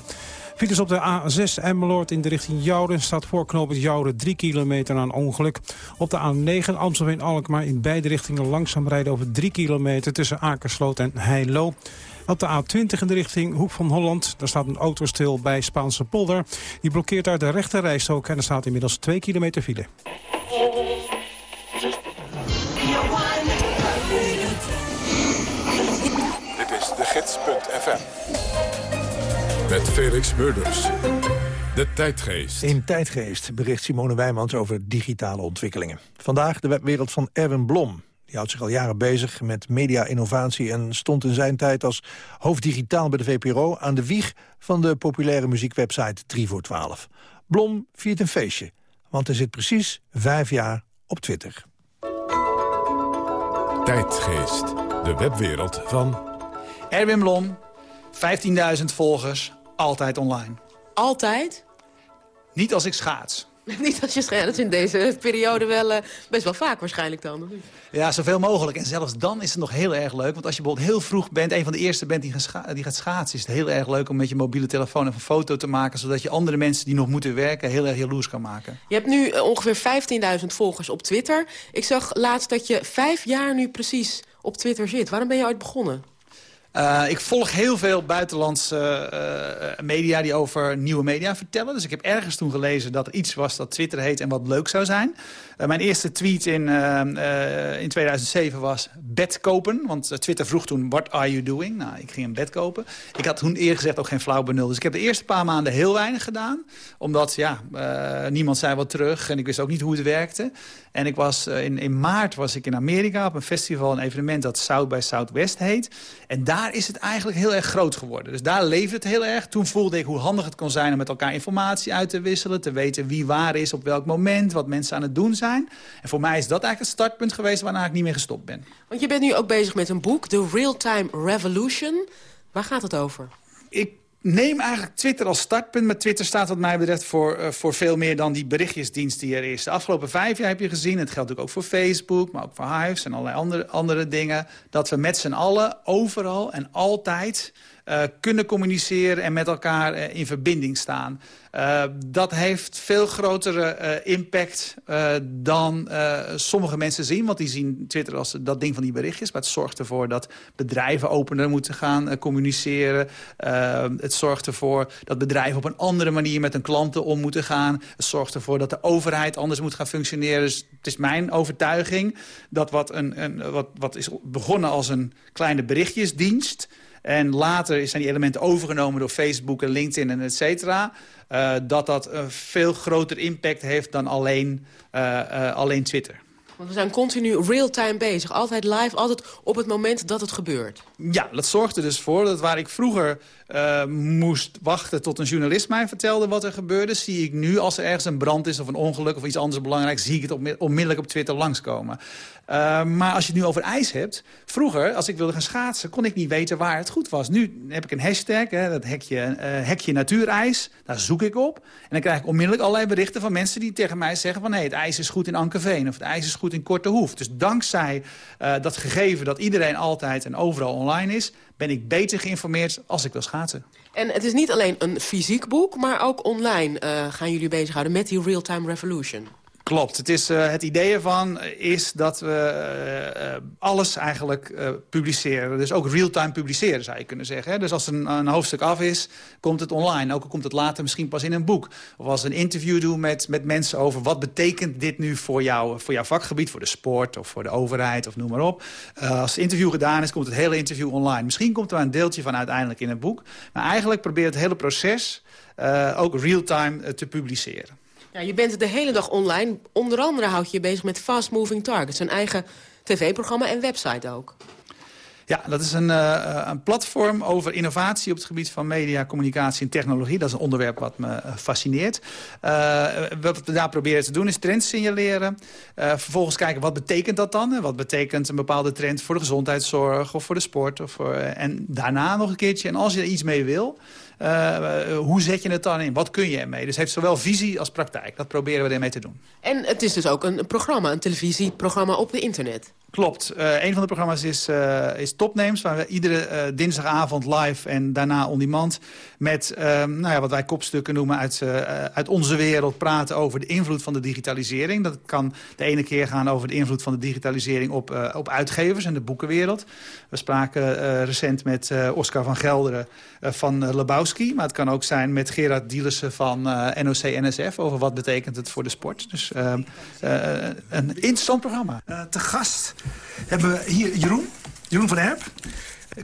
Speaker 5: Files op de A6 Emmeloord in de richting Jouden staat voor knooppunt Jouden 3 kilometer een ongeluk. Op de A9 Amstelveen-Alkmaar in beide richtingen langzaam rijden over 3 kilometer tussen Akersloot en Heilo. Op de A20 in de richting Hoek van Holland. Daar staat een auto stil bij Spaanse polder. Die blokkeert uit de rechte rijstrook en er staat inmiddels 2 kilometer file.
Speaker 1: Dit is de gids.fm. Met Felix Murders. De tijdgeest.
Speaker 6: In Tijdgeest bericht Simone Wijmans over digitale ontwikkelingen. Vandaag de webwereld van Erwin Blom. Die houdt zich al jaren bezig met media-innovatie... en stond in zijn tijd als hoofd digitaal bij de VPRO... aan de wieg van de populaire muziekwebsite 3 voor 12. Blom viert een feestje, want hij zit precies vijf jaar op Twitter.
Speaker 1: Tijdgeest, de webwereld van...
Speaker 16: Erwin Blom, 15.000 volgers, altijd online.
Speaker 17: Altijd?
Speaker 16: Niet als ik schaats. (laughs)
Speaker 17: Niet als je schaats. Dat is in deze periode wel, uh, best wel vaak waarschijnlijk dan.
Speaker 16: Ja, zoveel mogelijk. En zelfs dan is het nog heel erg leuk. Want als je bijvoorbeeld heel vroeg bent, een van de eerste bent die, die gaat schaatsen... is het heel erg leuk om met je mobiele telefoon even een foto te maken... zodat je andere mensen die nog moeten werken heel erg jaloers kan maken.
Speaker 17: Je hebt nu uh, ongeveer 15.000 volgers op Twitter. Ik zag laatst dat je vijf jaar nu precies op Twitter zit. Waarom ben je ooit begonnen?
Speaker 16: Uh, ik volg heel veel buitenlandse uh, media die over nieuwe media vertellen. Dus ik heb ergens toen gelezen dat er iets was dat Twitter heet en wat leuk zou zijn. Mijn eerste tweet in, in 2007 was bed kopen. Want Twitter vroeg toen, what are you doing? Nou, ik ging een bed kopen. Ik had toen eerlijk gezegd ook geen flauw benul. Dus ik heb de eerste paar maanden heel weinig gedaan. Omdat, ja, niemand zei wat terug. En ik wist ook niet hoe het werkte. En ik was, in, in maart was ik in Amerika op een festival, een evenement dat South by Southwest heet. En daar is het eigenlijk heel erg groot geworden. Dus daar leefde het heel erg. Toen voelde ik hoe handig het kon zijn om met elkaar informatie uit te wisselen. Te weten wie waar is, op welk moment, wat mensen aan het doen zijn. En voor mij is dat eigenlijk het startpunt geweest waarna ik niet meer gestopt ben.
Speaker 17: Want je bent nu ook bezig met een boek, The Real-Time Revolution. Waar gaat het over?
Speaker 16: Ik neem eigenlijk Twitter als startpunt. Maar Twitter staat wat mij betreft voor, uh, voor veel meer dan die berichtjesdienst die er is. De afgelopen vijf jaar heb je gezien, het geldt ook voor Facebook... maar ook voor Hives en allerlei andere, andere dingen... dat we met z'n allen overal en altijd uh, kunnen communiceren en met elkaar uh, in verbinding staan. Uh, dat heeft veel grotere impact dan sommige mensen zien. Want die zien Twitter als dat ding van die berichtjes. Maar het zorgt ervoor dat bedrijven opener moeten gaan communiceren. het zorgt ervoor dat bedrijven op een andere manier met hun klanten om moeten gaan. Het zorgt ervoor dat de overheid anders moet gaan functioneren. Dus het is mijn overtuiging dat wat, een, een, wat, wat is begonnen als een kleine berichtjesdienst en later zijn die elementen overgenomen door Facebook en LinkedIn en et cetera. Uh, dat dat een veel groter impact heeft dan alleen, uh, uh, alleen Twitter.
Speaker 17: Want we zijn continu real-time bezig. Altijd live, altijd op het moment dat het gebeurt.
Speaker 16: Ja, dat zorgt er dus voor dat waar ik vroeger uh, moest wachten tot een journalist mij vertelde wat er gebeurde... zie ik nu, als er ergens een brand is of een ongeluk of iets anders belangrijks... zie ik het onmiddellijk op Twitter langskomen. Uh, maar als je het nu over ijs hebt... Vroeger, als ik wilde gaan schaatsen, kon ik niet weten waar het goed was. Nu heb ik een hashtag, hè, dat hekje, uh, hekje natuurijs. Daar zoek ik op. En dan krijg ik onmiddellijk allerlei berichten van mensen die tegen mij zeggen... van nee, het ijs is goed in Ankerveen of het ijs is goed in Korte Hoef. Dus dankzij dat gegeven dat iedereen altijd en overal online is... ben ik beter geïnformeerd als ik wil schaatsen.
Speaker 17: En het is niet alleen een fysiek boek, maar ook online gaan jullie bezighouden met die Real-Time Revolution.
Speaker 16: Klopt. Het, is, uh, het idee ervan is dat we uh, alles eigenlijk publiceren. Dus ook real-time publiceren, zou je kunnen zeggen. Dus als een, een, hoofdstuk af is, komt het online. Ook al komt het later misschien pas in een boek. Of als een interview doen met, met mensen over... wat betekent dit nu voor, jou, voor jouw vakgebied, voor de sport... of voor de overheid, of noem maar op. als het interview gedaan is, komt het hele interview online. Misschien komt er een deeltje van uiteindelijk in een boek. Maar eigenlijk probeert het hele proces ook real-time te publiceren.
Speaker 17: Ja, je bent de hele dag online. Onder andere houd je je bezig met Fast Moving Targets. Een eigen tv-programma en website ook.
Speaker 16: Ja, dat is een, uh, een, platform over innovatie op het gebied van media, communicatie en technologie. Dat is een onderwerp wat me uh, fascineert. Uh, wat we daar proberen te doen is trends signaleren. vervolgens kijken wat betekent dat dan? Wat betekent een bepaalde trend voor de gezondheidszorg of voor de sport? Of voor, en daarna nog een keertje. En als je er iets mee wil, uh, hoe zet je het dan in? Wat kun je ermee? Dus het heeft zowel visie als praktijk. Dat proberen we ermee te doen.
Speaker 17: En het is dus ook een programma, een televisieprogramma op de internet.
Speaker 16: Klopt. Uh, een van de programma's is, uh, is Topnames... waar we iedere uh, dinsdagavond live en daarna on demand... met nou ja, wat wij kopstukken noemen uit, uit onze wereld... praten over de invloed van de digitalisering. Dat kan de ene keer gaan over de invloed van de digitalisering... op, op uitgevers en de boekenwereld. We spraken recent met Oscar van Gelderen van Lebowski. Maar het kan ook zijn met Gerard Dielissen van NOC-NSF... over wat betekent het voor de sport. Dus een interessant programma.
Speaker 18: te gast hebben we hier Jeroen, Jeroen van Herp.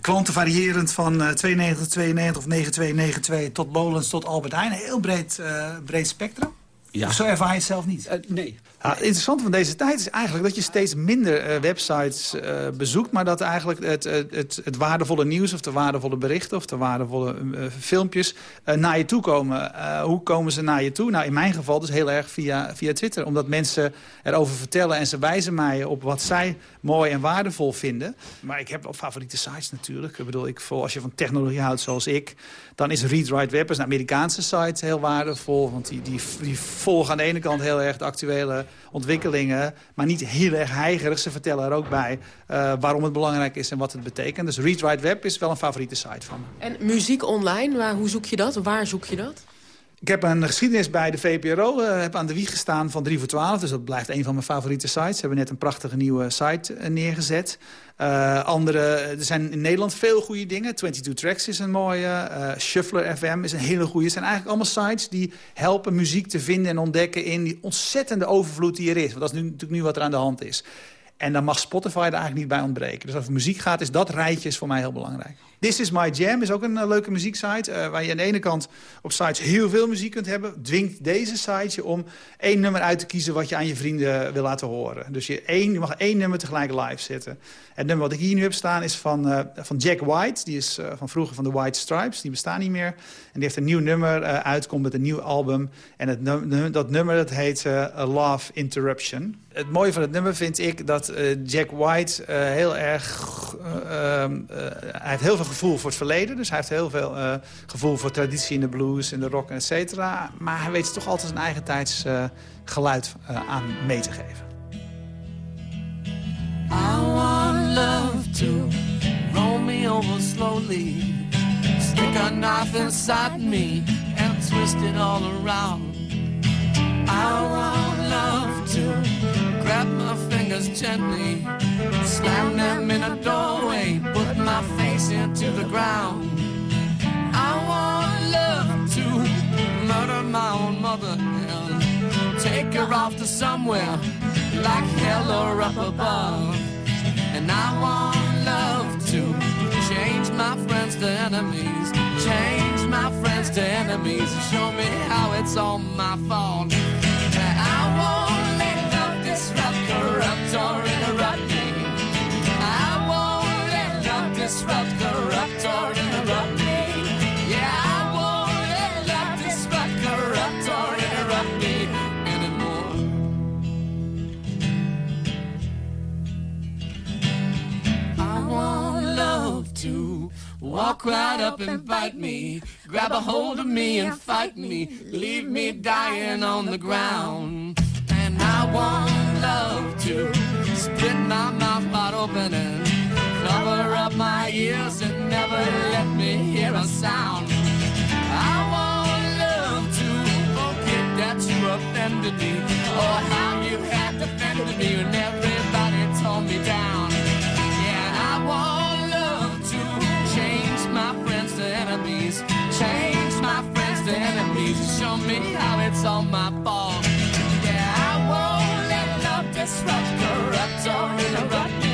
Speaker 18: Klanten variërend van uh, 9292 of 9292 tot Bolens tot Albert Heijn. Een heel breed, uh, breed spectrum. Ja. Of zo ervaar je het zelf niet?
Speaker 16: Uh, nee. Ja, het interessante van deze tijd is eigenlijk dat je steeds minder uh, websites uh, bezoekt... maar dat eigenlijk het, het, het, waardevolle nieuws of de waardevolle berichten... of de waardevolle filmpjes naar je toe komen. hoe komen ze naar je toe? Nou, in mijn geval dus heel erg via, via Twitter. Omdat mensen erover vertellen en ze wijzen mij op wat zij mooi en waardevol vinden. Maar ik heb wel favoriete sites natuurlijk. Ik bedoel, ik, als je van technologie houdt zoals ik... dan is Read Write Web, een Amerikaanse site, heel waardevol. Want die, die, die volgen aan de ene kant heel erg de actuele ontwikkelingen. Maar niet heel erg heigerig. Ze vertellen er ook bij uh, waarom het belangrijk is en wat het betekent. Dus Read Write Web is wel een favoriete site van me.
Speaker 17: En muziek online, waar, hoe zoek je dat? Waar zoek je dat?
Speaker 19: Ik heb een geschiedenis bij de VPRO, uh, heb aan de wieg gestaan van 3 voor 12. Dus dat blijft een van mijn favoriete sites. Ze hebben net een prachtige nieuwe site uh, neergezet. Uh, andere, er zijn in Nederland veel goede dingen. 22 Tracks is een mooie. Shuffler FM is een hele goede. Het zijn eigenlijk allemaal sites die helpen muziek te vinden en ontdekken... in die ontzettende overvloed die er is. Want dat is nu, natuurlijk nu wat er aan de hand is. En dan mag Spotify er eigenlijk niet bij ontbreken. Dus als het muziek gaat, is dat rijtje is voor mij heel belangrijk. This is My Jam is ook een uh, leuke muzieksite. Uh, waar je aan de ene kant op sites heel veel muziek kunt hebben. Dwingt deze site je om één nummer uit te kiezen... wat je aan je vrienden wil laten horen. Dus je, één, je mag één nummer tegelijk live zetten. Het nummer wat ik hier nu heb staan is van, van Jack White. Die is van vroeger van de White Stripes. Die bestaan niet meer. En die heeft een nieuw nummer uitkomt met een nieuw album. En het, dat nummer dat heet Love Interruption. Het mooie van het nummer vind ik dat Jack White heel erg... Ehm, hij heeft heel veel gevoel voor het verleden. Dus hij heeft heel veel uh, gevoel voor traditie in de blues, in de rock, et cetera. Maar hij weet toch altijd zijn eigen tijds uh, geluid uh, aan mee te geven. I want love to roll me over slowly. Stick a knife inside me and twist it all around. I want love to grab my fingers gently, slam them in a doorway, off to somewhere like hell or up above. And I want love to change my friends to enemies, change my friends to enemies, and show me how it's all my fault. I won't let love disrupt, corrupt, or interrupt me. I won't let love disrupt, walk right up and bite me, grab a hold of me and fight me, leave me dying on the ground. And I want love to split my mouth wide open and cover up my ears and never let me hear a sound. I want love to forget that you offended me, or how you had defended me when everybody tore me down. Show me how it's all my fault. Yeah, I won't let love disrupt, corrupt, or interrupt me.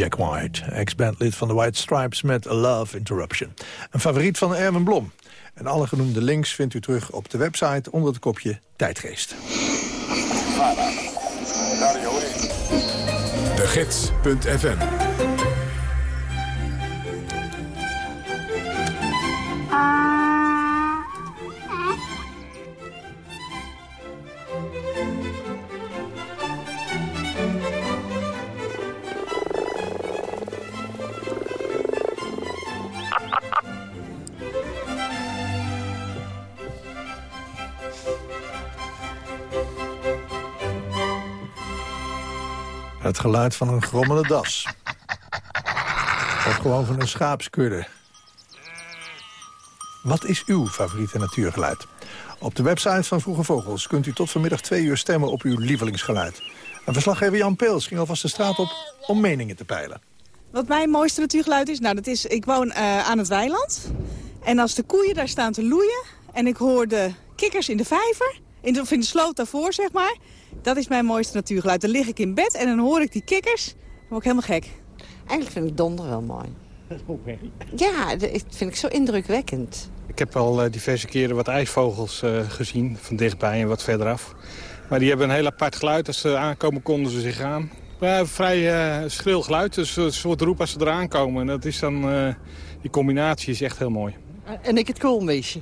Speaker 6: Jack White, ex-bandlid van de White Stripes met A Love Interruption. Een favoriet van Erwin Blom. En alle genoemde links vindt u terug op de website onder het kopje Tijdgeest.
Speaker 1: De Gids.fm
Speaker 6: Het geluid van een grommende das. Of gewoon van een schaapskudde. Wat is uw favoriete natuurgeluid? Op de website van Vroege Vogels kunt u tot vanmiddag twee uur stemmen op uw lievelingsgeluid. En verslaggever Jan Peels ging alvast de straat op om meningen te peilen.
Speaker 20: Wat mijn mooiste natuurgeluid is? Nou, dat is, ik woon eh, aan het weiland. En als de koeien daar staan te loeien... en ik hoor de kikkers in de vijver, in de, of in de sloot daarvoor, zeg maar... dat is mijn mooiste natuurgeluid. Dan lig ik in bed en dan hoor ik die kikkers. Dan word ik helemaal gek.
Speaker 21: Eigenlijk vind ik donder wel mooi. (laughs) Ja, dat vind ik zo indrukwekkend.
Speaker 22: Ik heb al uh, diverse keren wat ijsvogels uh, gezien, van dichtbij en wat verderaf. Maar die hebben een heel apart geluid. Als ze aankomen, konden ze zich aan.
Speaker 23: Maar vrij eh, schril geluid, dus een soort roep als ze eraan komen. En dat is dan, eh, die combinatie is echt heel mooi.
Speaker 24: En ik het koolmeesje.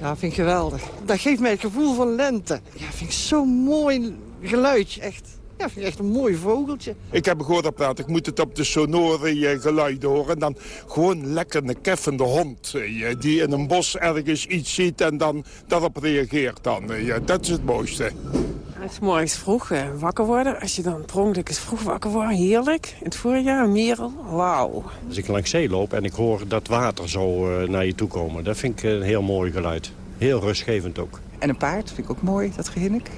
Speaker 24: Ja, vind ik geweldig. Dat geeft mij het gevoel van lente. Ja, vind ik zo'n mooi geluidje, echt. Ja, vind echt een mooi vogeltje.
Speaker 25: Ik heb een gehoorapparaat, ik moet het op de sonore eh, geluiden horen. En dan gewoon lekker een keffende hond eh, die in een bos ergens iets ziet en dan daarop reageert dan. eh, dat is het mooiste.
Speaker 26: Het is morgens vroeg eh, wakker worden. Als je dan pronkelijk eens vroeg wakker wordt, heerlijk. In het voorjaar, een merel, wauw.
Speaker 27: Als ik langs zee loop en ik hoor dat water zo eh, naar je toe komen... dat vind ik een heel mooi geluid. Heel rustgevend ook.
Speaker 28: En een paard vind ik ook mooi, dat gehinnik.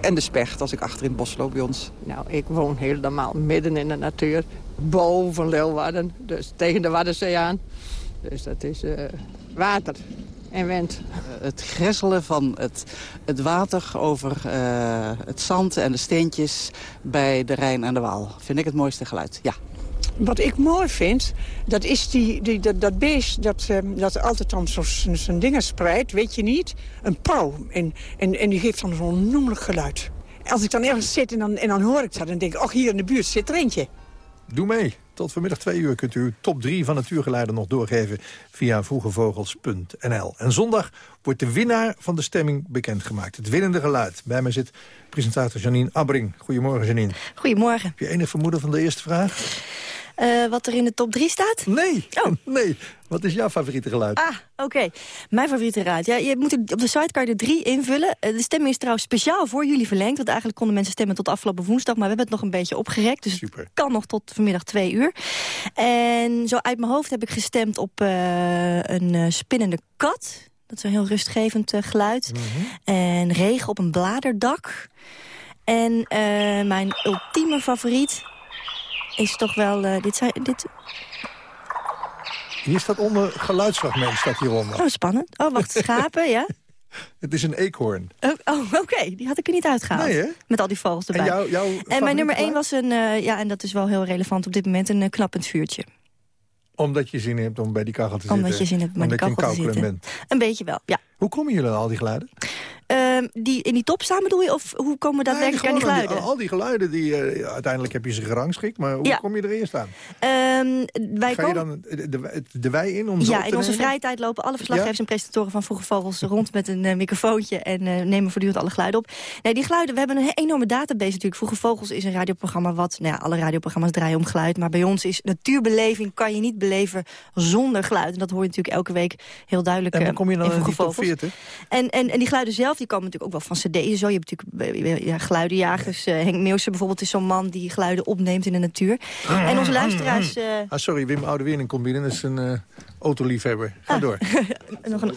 Speaker 28: En de specht als ik achter in het bos loop bij ons.
Speaker 29: Nou, ik woon helemaal midden in de natuur. Boven Leeuwarden, dus tegen de Waddenzee aan. Dus dat is eh, water en wind.
Speaker 28: Het gresselen van het, het water over eh, het zand en de steentjes bij de Rijn en de Waal. Vind ik het mooiste geluid, ja.
Speaker 21: Wat ik mooi vind, dat is die, die, dat, dat beest dat, eh, dat altijd dan zijn dingen spreidt, weet je niet. Een pauw. En, en, en die geeft dan zo'n onnoemelijk geluid. Als ik dan ergens zit en dan, en dan hoor ik dat, dan denk ik, oh, hier in de buurt zit er eentje.
Speaker 6: Doe mee. Tot vanmiddag twee uur kunt u uw top 3 van Natuurgeluiden nog doorgeven via vroegevogels.nl. En zondag wordt de winnaar van de stemming bekendgemaakt. Het winnende geluid. Bij mij zit presentator Janine Abbring. Goedemorgen Janine.
Speaker 30: Goedemorgen.
Speaker 6: Heb je enig vermoeden van de eerste vraag?
Speaker 30: Eh, wat er in de top 3 staat?
Speaker 6: Nee.
Speaker 30: Oh. (laughs)
Speaker 6: Nee. Wat is jouw favoriete geluid?
Speaker 30: Ah, oké. Mijn favoriete raad. Ja, je moet op de site kan je er drie invullen. Eh, de stemming is trouwens speciaal voor jullie verlengd. Want eigenlijk konden mensen stemmen tot afgelopen woensdag. Maar we hebben het nog een beetje opgerekt. Dus het kan nog tot vanmiddag twee uur. En zo uit mijn hoofd heb ik gestemd op eh, een spinnende kat. Dat is een heel rustgevend geluid. En regen op een bladerdak. En mijn ultieme favoriet is toch wel... eh, dit, zijn, dit,
Speaker 6: Hier staat onder geluidsfragment staat hieronder.
Speaker 30: oh, spannend. Oh, wacht, (laughs) schapen, ja?
Speaker 6: Het is een eekhoorn.
Speaker 30: Oh, oh, oké. Die had ik er niet uitgehaald.
Speaker 6: Nee, hè?
Speaker 30: Met al die vogels
Speaker 6: En
Speaker 30: erbij.
Speaker 6: jouw- jouw
Speaker 30: en mijn nummer één
Speaker 6: geluid?
Speaker 30: was een, eh, ja, en dat is wel heel relevant op dit moment, een eh, knappend vuurtje.
Speaker 6: Omdat je zin hebt om bij die kachel te zitten.
Speaker 30: Omdat je zin hebt om bij die
Speaker 6: Omdat
Speaker 30: kachel
Speaker 6: een
Speaker 30: te zitten.
Speaker 6: bent.
Speaker 30: Een beetje wel, ja.
Speaker 6: Hoe komen jullie al die geluiden?
Speaker 30: Ehm, die in die top staan bedoel je? Of hoe komen we daadwerkelijk nee, aan die geluiden?
Speaker 6: Al die, al die geluiden, die, eh, uiteindelijk heb je ze gerangschikt. Maar hoe kom je erin staan?
Speaker 30: Uh, wij
Speaker 6: Ga je dan de, wij in om
Speaker 30: Ja, in onze vrije tijd lopen alle verslaggevers en presentatoren van Vroege Vogels rond met een eh, microfoontje. En eh, nemen voortdurend alle geluiden op. Nee, die geluiden, we hebben een enorme database natuurlijk. Vroege Vogels is een radioprogramma wat, nou ja, alle radioprogramma's draaien om geluid. Maar bij ons is natuurbeleving kan je niet beleven zonder geluid. En dat hoor je natuurlijk elke week heel duidelijk
Speaker 6: En dan kom je dan
Speaker 30: in,
Speaker 6: in top
Speaker 30: en, en, en die geluiden zelf die komen natuurlijk ook wel van cd's. Zo. Je hebt natuurlijk eh, eh, geluidenjagers. Eh, Henk Meulsen bijvoorbeeld is zo'n man die geluiden opneemt in de natuur. En onze luisteraars... Ah,
Speaker 6: ah sorry, Wim Oudewering komt binnen. Dat is een auto autoliefhebber. Ga
Speaker 30: ah.
Speaker 6: door. (laughs)
Speaker 30: Nog een,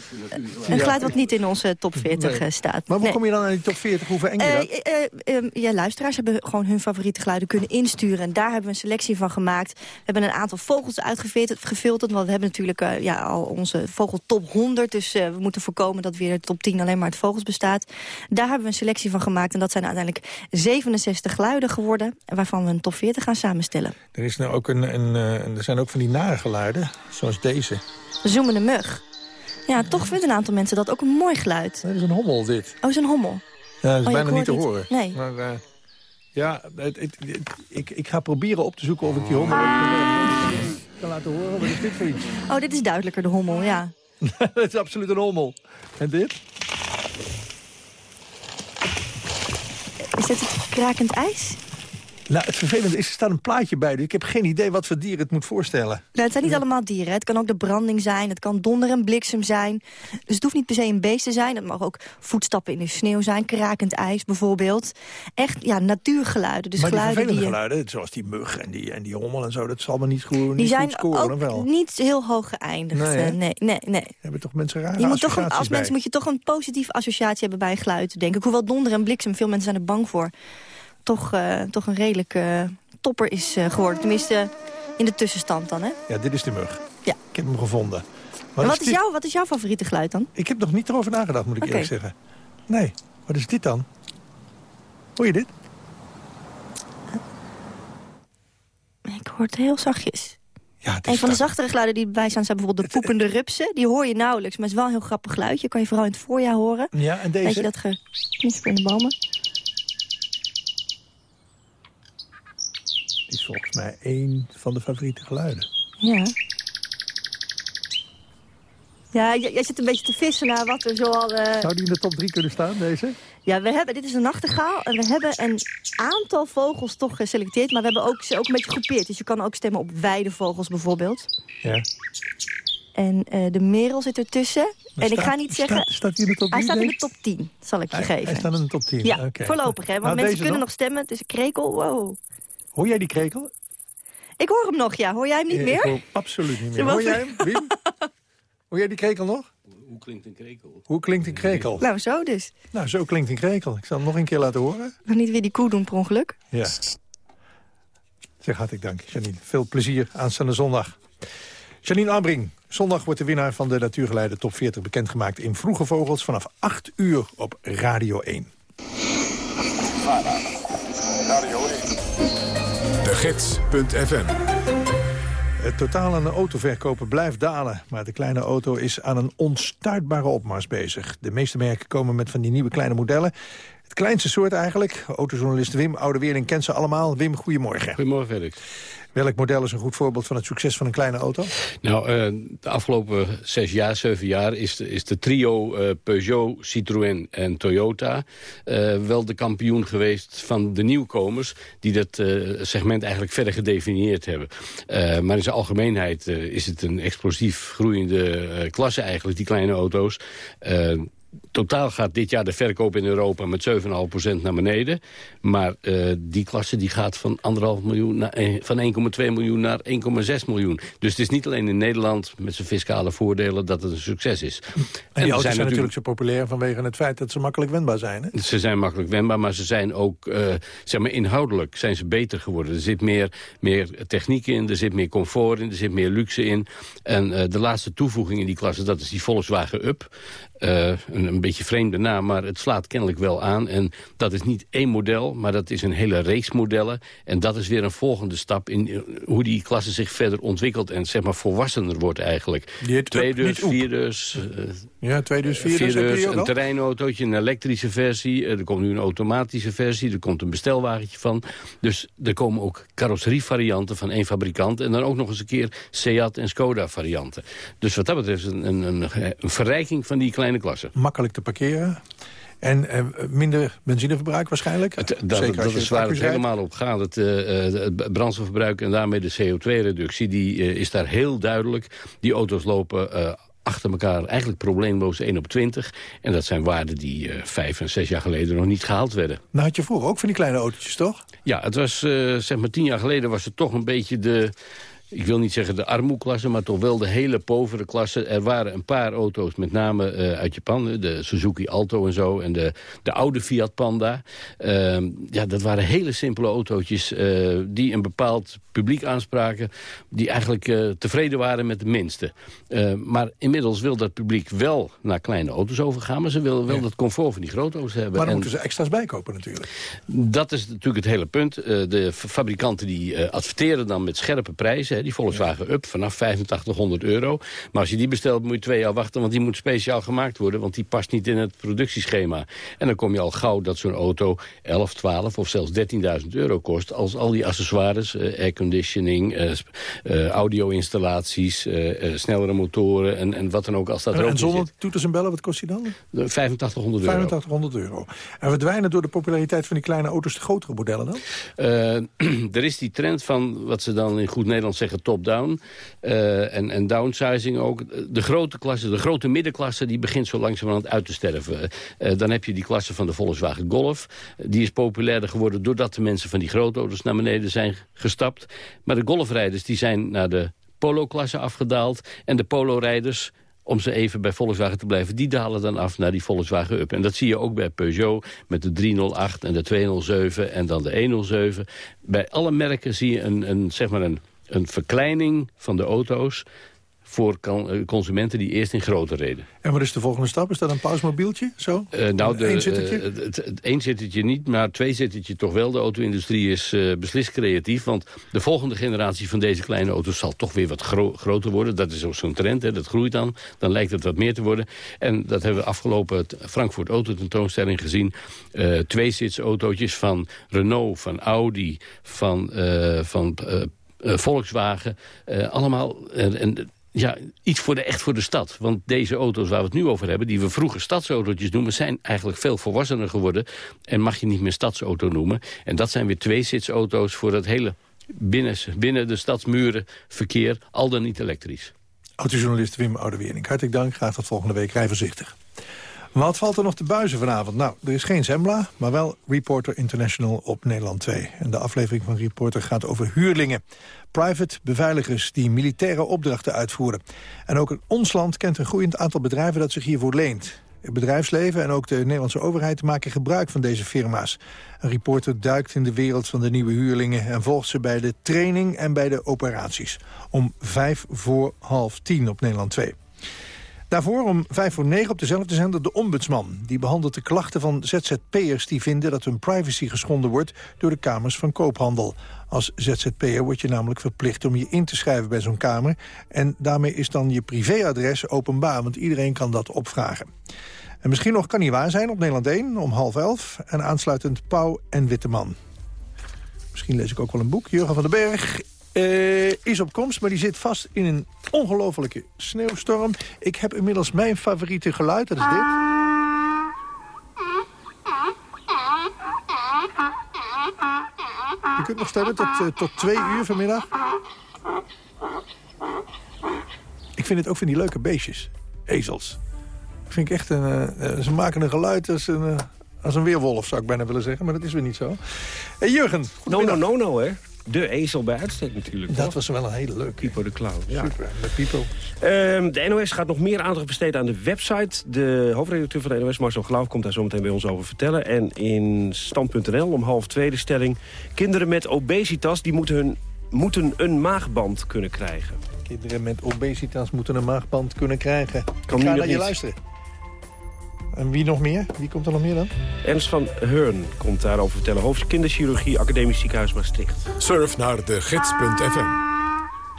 Speaker 30: geluid wat niet in onze top 40 staat.
Speaker 6: Maar hoe kom je dan aan die top 40? Hoeveel eng je
Speaker 30: ehm, ja, luisteraars hebben gewoon hun favoriete geluiden kunnen insturen. En daar hebben we een selectie van gemaakt. We hebben een aantal vogels uitgefilterd. Want we hebben natuurlijk ja, al onze vogel top 100. Dus we moeten voorkomen dat weer de top 10 alleen maar uit vogels bestaat. Daar hebben we een selectie van gemaakt. En dat zijn uiteindelijk 67 geluiden geworden. Waarvan we een top 40 gaan samenstellen.
Speaker 6: Er, is nou ook een, een, eh, er zijn ook van die nare geluiden, zoals deze.
Speaker 30: Zoemende mug. Ja, toch vinden een aantal mensen dat ook een mooi geluid.
Speaker 6: Dat is een hommel, dit.
Speaker 30: Oh, is een hommel.
Speaker 6: Ja, dat is
Speaker 30: Oh,
Speaker 6: bijna niet te horen.
Speaker 30: Nee.
Speaker 6: Maar, eh, ja, het, het- het- ik, ik ga proberen op te zoeken of ik die hommel ook kan laten horen. Wat is dit voor iets?
Speaker 30: Oh, dit is duidelijker, de hommel, ja. (laughs)
Speaker 6: dat is absoluut een. En dit?
Speaker 30: Is dit het krakend ijs?
Speaker 6: Nou, het vervelende is, er staat een plaatje bij. Dus ik heb geen idee wat voor dier het moet voorstellen.
Speaker 30: Nou, het zijn niet allemaal dieren. Het kan ook de branding zijn. Het kan donder en bliksem zijn. Dus het hoeft niet per se een beest te zijn. Het mag ook voetstappen in de sneeuw zijn. Krakend ijs bijvoorbeeld. Echt, ja, natuurgeluiden. Dus
Speaker 6: maar die
Speaker 30: geluiden
Speaker 6: vervelende
Speaker 30: die, je-
Speaker 6: geluiden, zoals die mug en die, en die hommel en zo... dat zal maar niet goed, niet
Speaker 30: die zijn
Speaker 6: goed scoren, wel?
Speaker 30: ook niet heel hoog geëindigd.
Speaker 6: Nee?
Speaker 30: Eh, nee, nee, nee.
Speaker 6: Hebben toch mensen rare
Speaker 30: Je moet toch een, als
Speaker 6: bij?
Speaker 30: mens moet je toch een positieve associatie hebben bij geluid, denk ik. Hoewel donder en bliksem, veel mensen zijn er bang voor. Toch, eh, toch een redelijk eh, topper is eh, geworden. Tenminste, in de tussenstand dan, hè?
Speaker 6: Ja, dit is de mug.
Speaker 30: Ja.
Speaker 6: Ik heb hem gevonden.
Speaker 30: En wat,
Speaker 6: dit?
Speaker 30: is jouw, wat is jouw favoriete geluid dan?
Speaker 6: Ik heb nog niet erover nagedacht, moet ik
Speaker 30: Oké.
Speaker 6: eerlijk zeggen. Nee, wat is dit dan? Hoor je dit?
Speaker 30: Ik hoor het heel zachtjes.
Speaker 6: Ja, het
Speaker 30: een van de zachtere geluiden die erbij staan zijn bijvoorbeeld de poepende rupsen. Die hoor je nauwelijks, maar het is wel een heel grappig geluidje. Kan je vooral in het voorjaar horen.
Speaker 6: Ja, en deze?
Speaker 30: Weet je dat geknisper in de bomen?
Speaker 6: Is volgens mij één van de favoriete geluiden.
Speaker 30: Ja. Ja, jij zit een beetje te vissen naar wat er zoal... eh,
Speaker 6: Zou die in de top 3 kunnen staan, deze?
Speaker 30: Ja, we hebben, dit is een nachtegaal en we hebben een aantal vogels toch geselecteerd. Maar we hebben ook, ze ook een beetje gegroepeerd. Dus je kan ook stemmen op weidevogels bijvoorbeeld.
Speaker 6: Ja.
Speaker 30: En eh, de merel zit ertussen.
Speaker 6: Maar
Speaker 30: en ik ga niet zeggen...
Speaker 6: Staat, staat hij in de top 3?
Speaker 30: hij staat in de top 10, zal ik je
Speaker 6: Hij,
Speaker 30: geven.
Speaker 6: hij staat in de top 10?
Speaker 30: Ja, voorlopig, hè. Want
Speaker 6: Nou,
Speaker 30: mensen kunnen nog stemmen. Het is een krekel, wow.
Speaker 6: Hoor jij die krekel?
Speaker 30: Ik hoor hem nog, ja. Hoor jij hem niet
Speaker 6: Ja,
Speaker 30: meer?
Speaker 6: Ik hoor absoluut niet meer. Hoor jij hem, Wim? (laughs) Hoor jij die krekel nog?
Speaker 15: Hoe klinkt een krekel?
Speaker 6: Hoe klinkt een krekel?
Speaker 30: Nou, zo dus.
Speaker 6: Nou, zo klinkt een krekel. Ik zal hem nog een keer laten horen.
Speaker 30: Nog niet weer die koe doen per ongeluk.
Speaker 6: Ja. Zeg hartelijk dank, Janine. Veel plezier aanstaande zondag. Janine Albring, zondag wordt de winnaar van de Natuurgeleide Top 40 bekendgemaakt in Vroege Vogels vanaf 8 uur op Radio 1.
Speaker 1: De Gids.fm
Speaker 6: Het totaal aan de autoverkopen blijft dalen. Maar de kleine auto is aan een onstuitbare opmars bezig. De meeste merken komen met van die nieuwe kleine modellen. Het kleinste soort eigenlijk. Autojournalist Wim Oudeweerling kent ze allemaal. Wim, goedemorgen.
Speaker 31: Goedemorgen, Felix.
Speaker 6: Welk model is een goed voorbeeld van het succes van een kleine auto?
Speaker 31: Nou, eh, de afgelopen zes jaar, zeven jaar... is de, is de trio eh, Peugeot, Citroën en Toyota... eh, wel de kampioen geweest van de nieuwkomers... die dat segment eigenlijk verder gedefinieerd hebben. Maar in zijn algemeenheid is het een explosief groeiende klasse eigenlijk... die kleine auto's... Totaal gaat dit jaar de verkoop in Europa met 7,5% naar beneden. Maar eh, die klasse die gaat van, 1,5 miljoen naar, van 1,2 miljoen naar 1,6 miljoen. Dus het is niet alleen in Nederland met zijn fiscale voordelen dat het een succes is.
Speaker 6: En die auto's zijn natuurlijk zo populair vanwege het feit dat ze makkelijk wendbaar zijn. Hè?
Speaker 31: Ze zijn makkelijk wendbaar, maar ze zijn ook eh, zeg maar inhoudelijk zijn ze beter geworden. Er zit meer, meer techniek in, er zit meer comfort in, er zit meer luxe in. En eh, de laatste toevoeging in die klasse, dat is die Volkswagen Up. Eh, een, een beetje vreemde naam, maar het slaat kennelijk wel aan. En dat is niet één model, maar dat is een hele reeks modellen. En dat is weer een volgende stap in eh, hoe die klasse zich verder ontwikkelt... en zeg maar volwassener wordt eigenlijk.
Speaker 6: Die heet
Speaker 31: Twee
Speaker 6: Up,
Speaker 31: deurs,
Speaker 6: niet Oep.
Speaker 31: vier deurs... eh,
Speaker 6: Ja, twee vier heb je die ook
Speaker 31: een terreinautootje, een elektrische versie. eh, Er komt nu een automatische versie. Er komt een bestelwagentje van. Dus er komen ook carrosserievarianten van één fabrikant. En dan ook nog eens een keer Seat en Skoda varianten. Dus wat dat betreft een, een, een verrijking van die kleine klasse.
Speaker 6: Makkelijk te parkeren. En eh, minder benzineverbruik waarschijnlijk.
Speaker 31: Dat,
Speaker 6: Zeker
Speaker 31: dat, is waar het helemaal op gaat. Het, eh, eh, het brandstofverbruik en daarmee de CO2-reductie... die is daar heel duidelijk. Die auto's lopen achter elkaar eigenlijk probleemloos 1 op 20. En dat zijn waarden die eh, vijf en zes jaar geleden nog niet gehaald werden.
Speaker 6: Nou had je vroeger ook van die kleine autootjes, toch?
Speaker 31: Ja, het was, zeg maar, tien jaar geleden was het toch een beetje de... Ik wil niet zeggen de armoeklasse, maar toch wel de hele povere klasse. Er waren een paar auto's, met name eh, uit Japan. De Suzuki Alto en zo. En de, de oude Fiat Panda. Ehm, ja, dat waren hele simpele autootjes eh, die een bepaald publiek aanspraken. Die eigenlijk eh, tevreden waren met de minste. Eh, maar inmiddels wil dat publiek wel naar kleine auto's overgaan. Maar ze willen wel dat comfort van die grote auto's hebben.
Speaker 6: Maar dan
Speaker 31: En-
Speaker 6: moeten ze extra's bijkopen natuurlijk.
Speaker 31: dat is natuurlijk het hele punt. De fabrikanten die adverteren dan met scherpe prijzen. Die Volkswagen Up vanaf 8500 euro. Maar als je die bestelt moet je twee jaar wachten. Want die moet speciaal gemaakt worden. Want die past niet in het productieschema. En dan kom je al gauw dat zo'n auto 11, 12 of zelfs 13.000 euro kost. Als al die accessoires, eh, airconditioning, eh, audio-installaties, snellere motoren en, en wat dan ook. Als dat
Speaker 6: En,
Speaker 31: ook
Speaker 6: en zonder
Speaker 31: zit.
Speaker 6: toeters en bellen, wat kost die dan?
Speaker 31: De 8500 euro.
Speaker 6: 8500 euro. En verdwijnen door de populariteit van die kleine auto's de grotere modellen dan? (clears throat)
Speaker 31: Er is die trend van wat ze dan in goed Nederlands zeggen top-down. eh, en, en downsizing ook. De grote klasse, de grote middenklasse, die begint zo langzamerhand uit te sterven. Eh, dan heb je die klasse van de Volkswagen Golf. Die is populairder geworden doordat de mensen van die auto's naar beneden zijn gestapt. Maar de golfrijders die zijn naar de polo-klasse afgedaald. En de polo-rijders om ze even bij Volkswagen te blijven... die dalen dan af naar die Volkswagen Up. En dat zie je ook bij Peugeot met de 308 en de 207 en dan de 107. Bij alle merken zie je een, een, zeg maar een, een verkleining van de auto's... voor kan- consumenten die eerst in grote reden.
Speaker 6: En wat is de volgende stap? Is dat een pausmobieltje? Zo?
Speaker 31: Uh, nou, de,
Speaker 6: Eén zittertje?
Speaker 31: uh, het, het één zittertje niet, maar twee zittertje toch wel. De auto-industrie is uh, beslist creatief. Want de volgende generatie van deze kleine auto's zal toch weer wat gro groter worden. Dat is ook zo'n trend, hè, dat groeit dan. Dan lijkt het wat meer te worden. En dat hebben we afgelopen Frankfurt Autotentoonstelling gezien. Uh, tweezitsautootjes van Renault, van Audi, van, van Volkswagen. allemaal... en, ja, iets voor de, echt voor de stad. Want deze auto's waar we het nu over hebben... die we vroeger stadsautootjes noemen... zijn eigenlijk veel volwassener geworden. En mag je niet meer stadsauto noemen. En dat zijn weer tweezitsauto's voor het hele binnen, binnen de stadsmuren verkeer. Al dan niet elektrisch.
Speaker 6: Autojournalist Wim Oudewering. Hartelijk dank. Graag tot volgende week. Rij voorzichtig. Wat valt er nog te buizen vanavond? Nou, er is geen Zembla, maar wel Reporter International op Nederland 2. En de aflevering van Reporter gaat over huurlingen. Private beveiligers die militaire opdrachten uitvoeren. En ook ons land kent een groeiend aantal bedrijven dat zich hiervoor leent. Het bedrijfsleven en ook de Nederlandse overheid maken gebruik van deze firma's. Een reporter duikt in de wereld van de nieuwe huurlingen... en volgt ze bij de training en bij de operaties. Om vijf voor half tien op Nederland 2. Daarvoor om vijf voor negen op dezelfde zender de ombudsman. Die behandelt de klachten van ZZP'ers die vinden dat hun privacy geschonden wordt door de Kamers van Koophandel. Als ZZP'er word je namelijk verplicht om je in te schrijven bij zo'n kamer. En daarmee is dan je privéadres openbaar, want iedereen kan dat opvragen. En misschien nog kan niet waar zijn op Nederland 1 om half elf. En aansluitend Pauw en Witteman. Misschien lees ik ook wel een boek. Jurgen van den Berg uh, is op komst, maar die zit vast in een ongelofelijke sneeuwstorm. Ik heb inmiddels mijn favoriete geluid, dat is dit. Je kunt nog stemmen tot, uh, tot twee uur vanmiddag. Ik vind het ook van die leuke beestjes. Ezels. Vind ik echt een, uh, ze maken een geluid als een, als een weerwolf, zou ik bijna willen zeggen. Maar dat is weer niet zo. Hey, Jurgen.
Speaker 32: No, no, no, no, hè. De ezel bij uitstek natuurlijk.
Speaker 6: Dat was wel een hele leuke.
Speaker 32: Pipo de Clown. Ja.
Speaker 6: Super, met Pipo.
Speaker 32: Um, de NOS gaat nog meer aandacht besteden aan de website. De hoofdredacteur van de NOS, Marcel Glauw, komt daar zo meteen bij ons over vertellen. En in stand.nl om half tweede stelling... kinderen met obesitas die moeten, hun, moeten een maagband kunnen krijgen.
Speaker 6: Kinderen met obesitas moeten een maagband kunnen krijgen.
Speaker 32: Kan
Speaker 6: Ik ga naar je luisteren. En wie nog meer? Wie komt er nog meer dan?
Speaker 32: Ernst van Heurn komt daarover vertellen. Hoofd kinderchirurgie, Academisch Ziekenhuis Maastricht.
Speaker 1: Surf naar de gids.fm.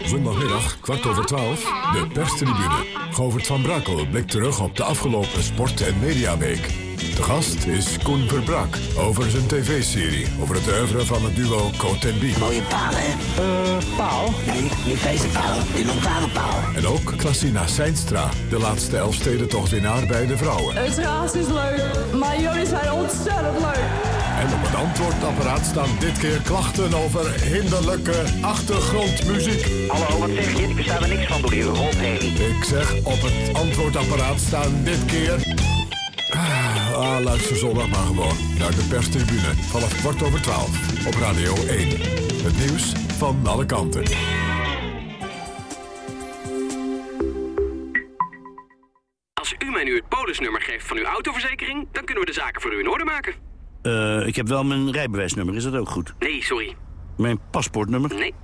Speaker 1: Zondagmiddag, kwart over twaalf, de perstribune. Govert van Brakel blikt terug op de afgelopen sport- en mediaweek. De gast is Koen Verbrak over zijn tv-serie... over het oeuvre van het duo Coat en Bie.
Speaker 33: Mooie paal, hè? Eh, paal? Nee, niet deze paal. Die lokale paal.
Speaker 1: En ook Klassina Seinstra, de laatste Elfstedentochtwinnaar bij de vrouwen.
Speaker 34: Het raas is leuk, maar jullie zijn ontzettend leuk.
Speaker 1: En op het antwoordapparaat staan dit keer klachten over hinderlijke achtergrondmuziek.
Speaker 33: Hallo, wat zeg je? Ik versta er niks van door die rotheen.
Speaker 1: Ik zeg, op het antwoordapparaat staan dit keer... Ah, ah, luister zondag maar gewoon naar de perstribune vanaf kwart over twaalf op Radio 1. Het nieuws van alle kanten.
Speaker 35: Als u mij nu het polisnummer geeft van uw autoverzekering... dan kunnen we de zaken voor u in orde maken.
Speaker 36: Eh, ik heb wel mijn rijbewijsnummer, is dat ook goed?
Speaker 35: Nee, sorry.
Speaker 36: Mijn paspoortnummer?
Speaker 35: Nee.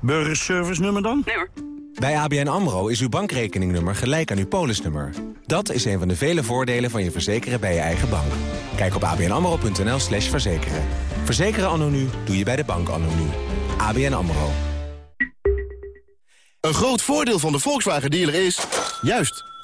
Speaker 36: Burgerservice nummer dan?
Speaker 35: Nee hoor.
Speaker 37: Bij ABN AMRO is uw bankrekeningnummer gelijk aan uw polisnummer. Dat is een van de vele voordelen van je verzekeren bij je eigen bank. Kijk op abnamro.nl slash verzekeren. Verzekeren anno nu doe je bij de bank anno. ABN AMRO.
Speaker 38: Een groot voordeel van de Volkswagen dealer is... juist,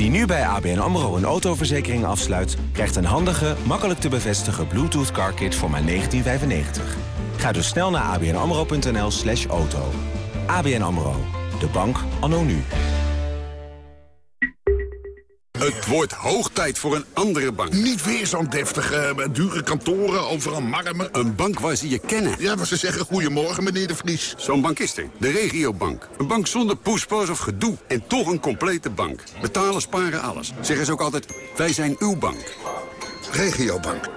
Speaker 37: Wie nu bij ABN AMRO een autoverzekering afsluit... krijgt een handige, makkelijk te bevestigen Bluetooth car kit voor maar 1995. Ga dus snel naar abnamro.nl slash auto. ABN AMRO, de bank anno nu.
Speaker 39: Het wordt hoog tijd voor een andere bank.
Speaker 40: Niet weer zo'n deftige, eh, dure kantoren, overal marmer.
Speaker 39: Een bank waar ze je kennen.
Speaker 40: Ja, waar ze zeggen goedemorgen, meneer de Vries.
Speaker 39: Zo'n bank is er. De regiobank. Een bank zonder poespas of gedoe. En toch een complete bank. Betalen, sparen, alles. Zeggen ze ook altijd, wij zijn uw bank.
Speaker 40: Regiobank.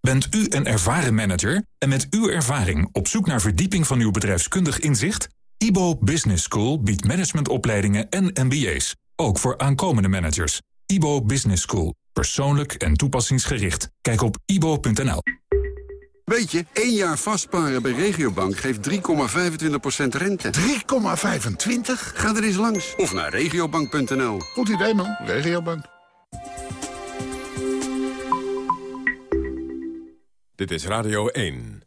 Speaker 41: Bent u een ervaren manager en met uw ervaring op zoek naar verdieping van uw bedrijfskundig inzicht? IBO Business School biedt managementopleidingen en MBA's, ook voor aankomende managers. IBO Business School, persoonlijk en toepassingsgericht. Kijk op ibo.nl.
Speaker 39: Weet je, één jaar vastparen bij Regiobank geeft 3,25% rente.
Speaker 40: 3,25?
Speaker 39: Ga er eens langs. Of naar regiobank.nl.
Speaker 40: Goed idee, man. Regiobank.
Speaker 1: Dit is Radio 1.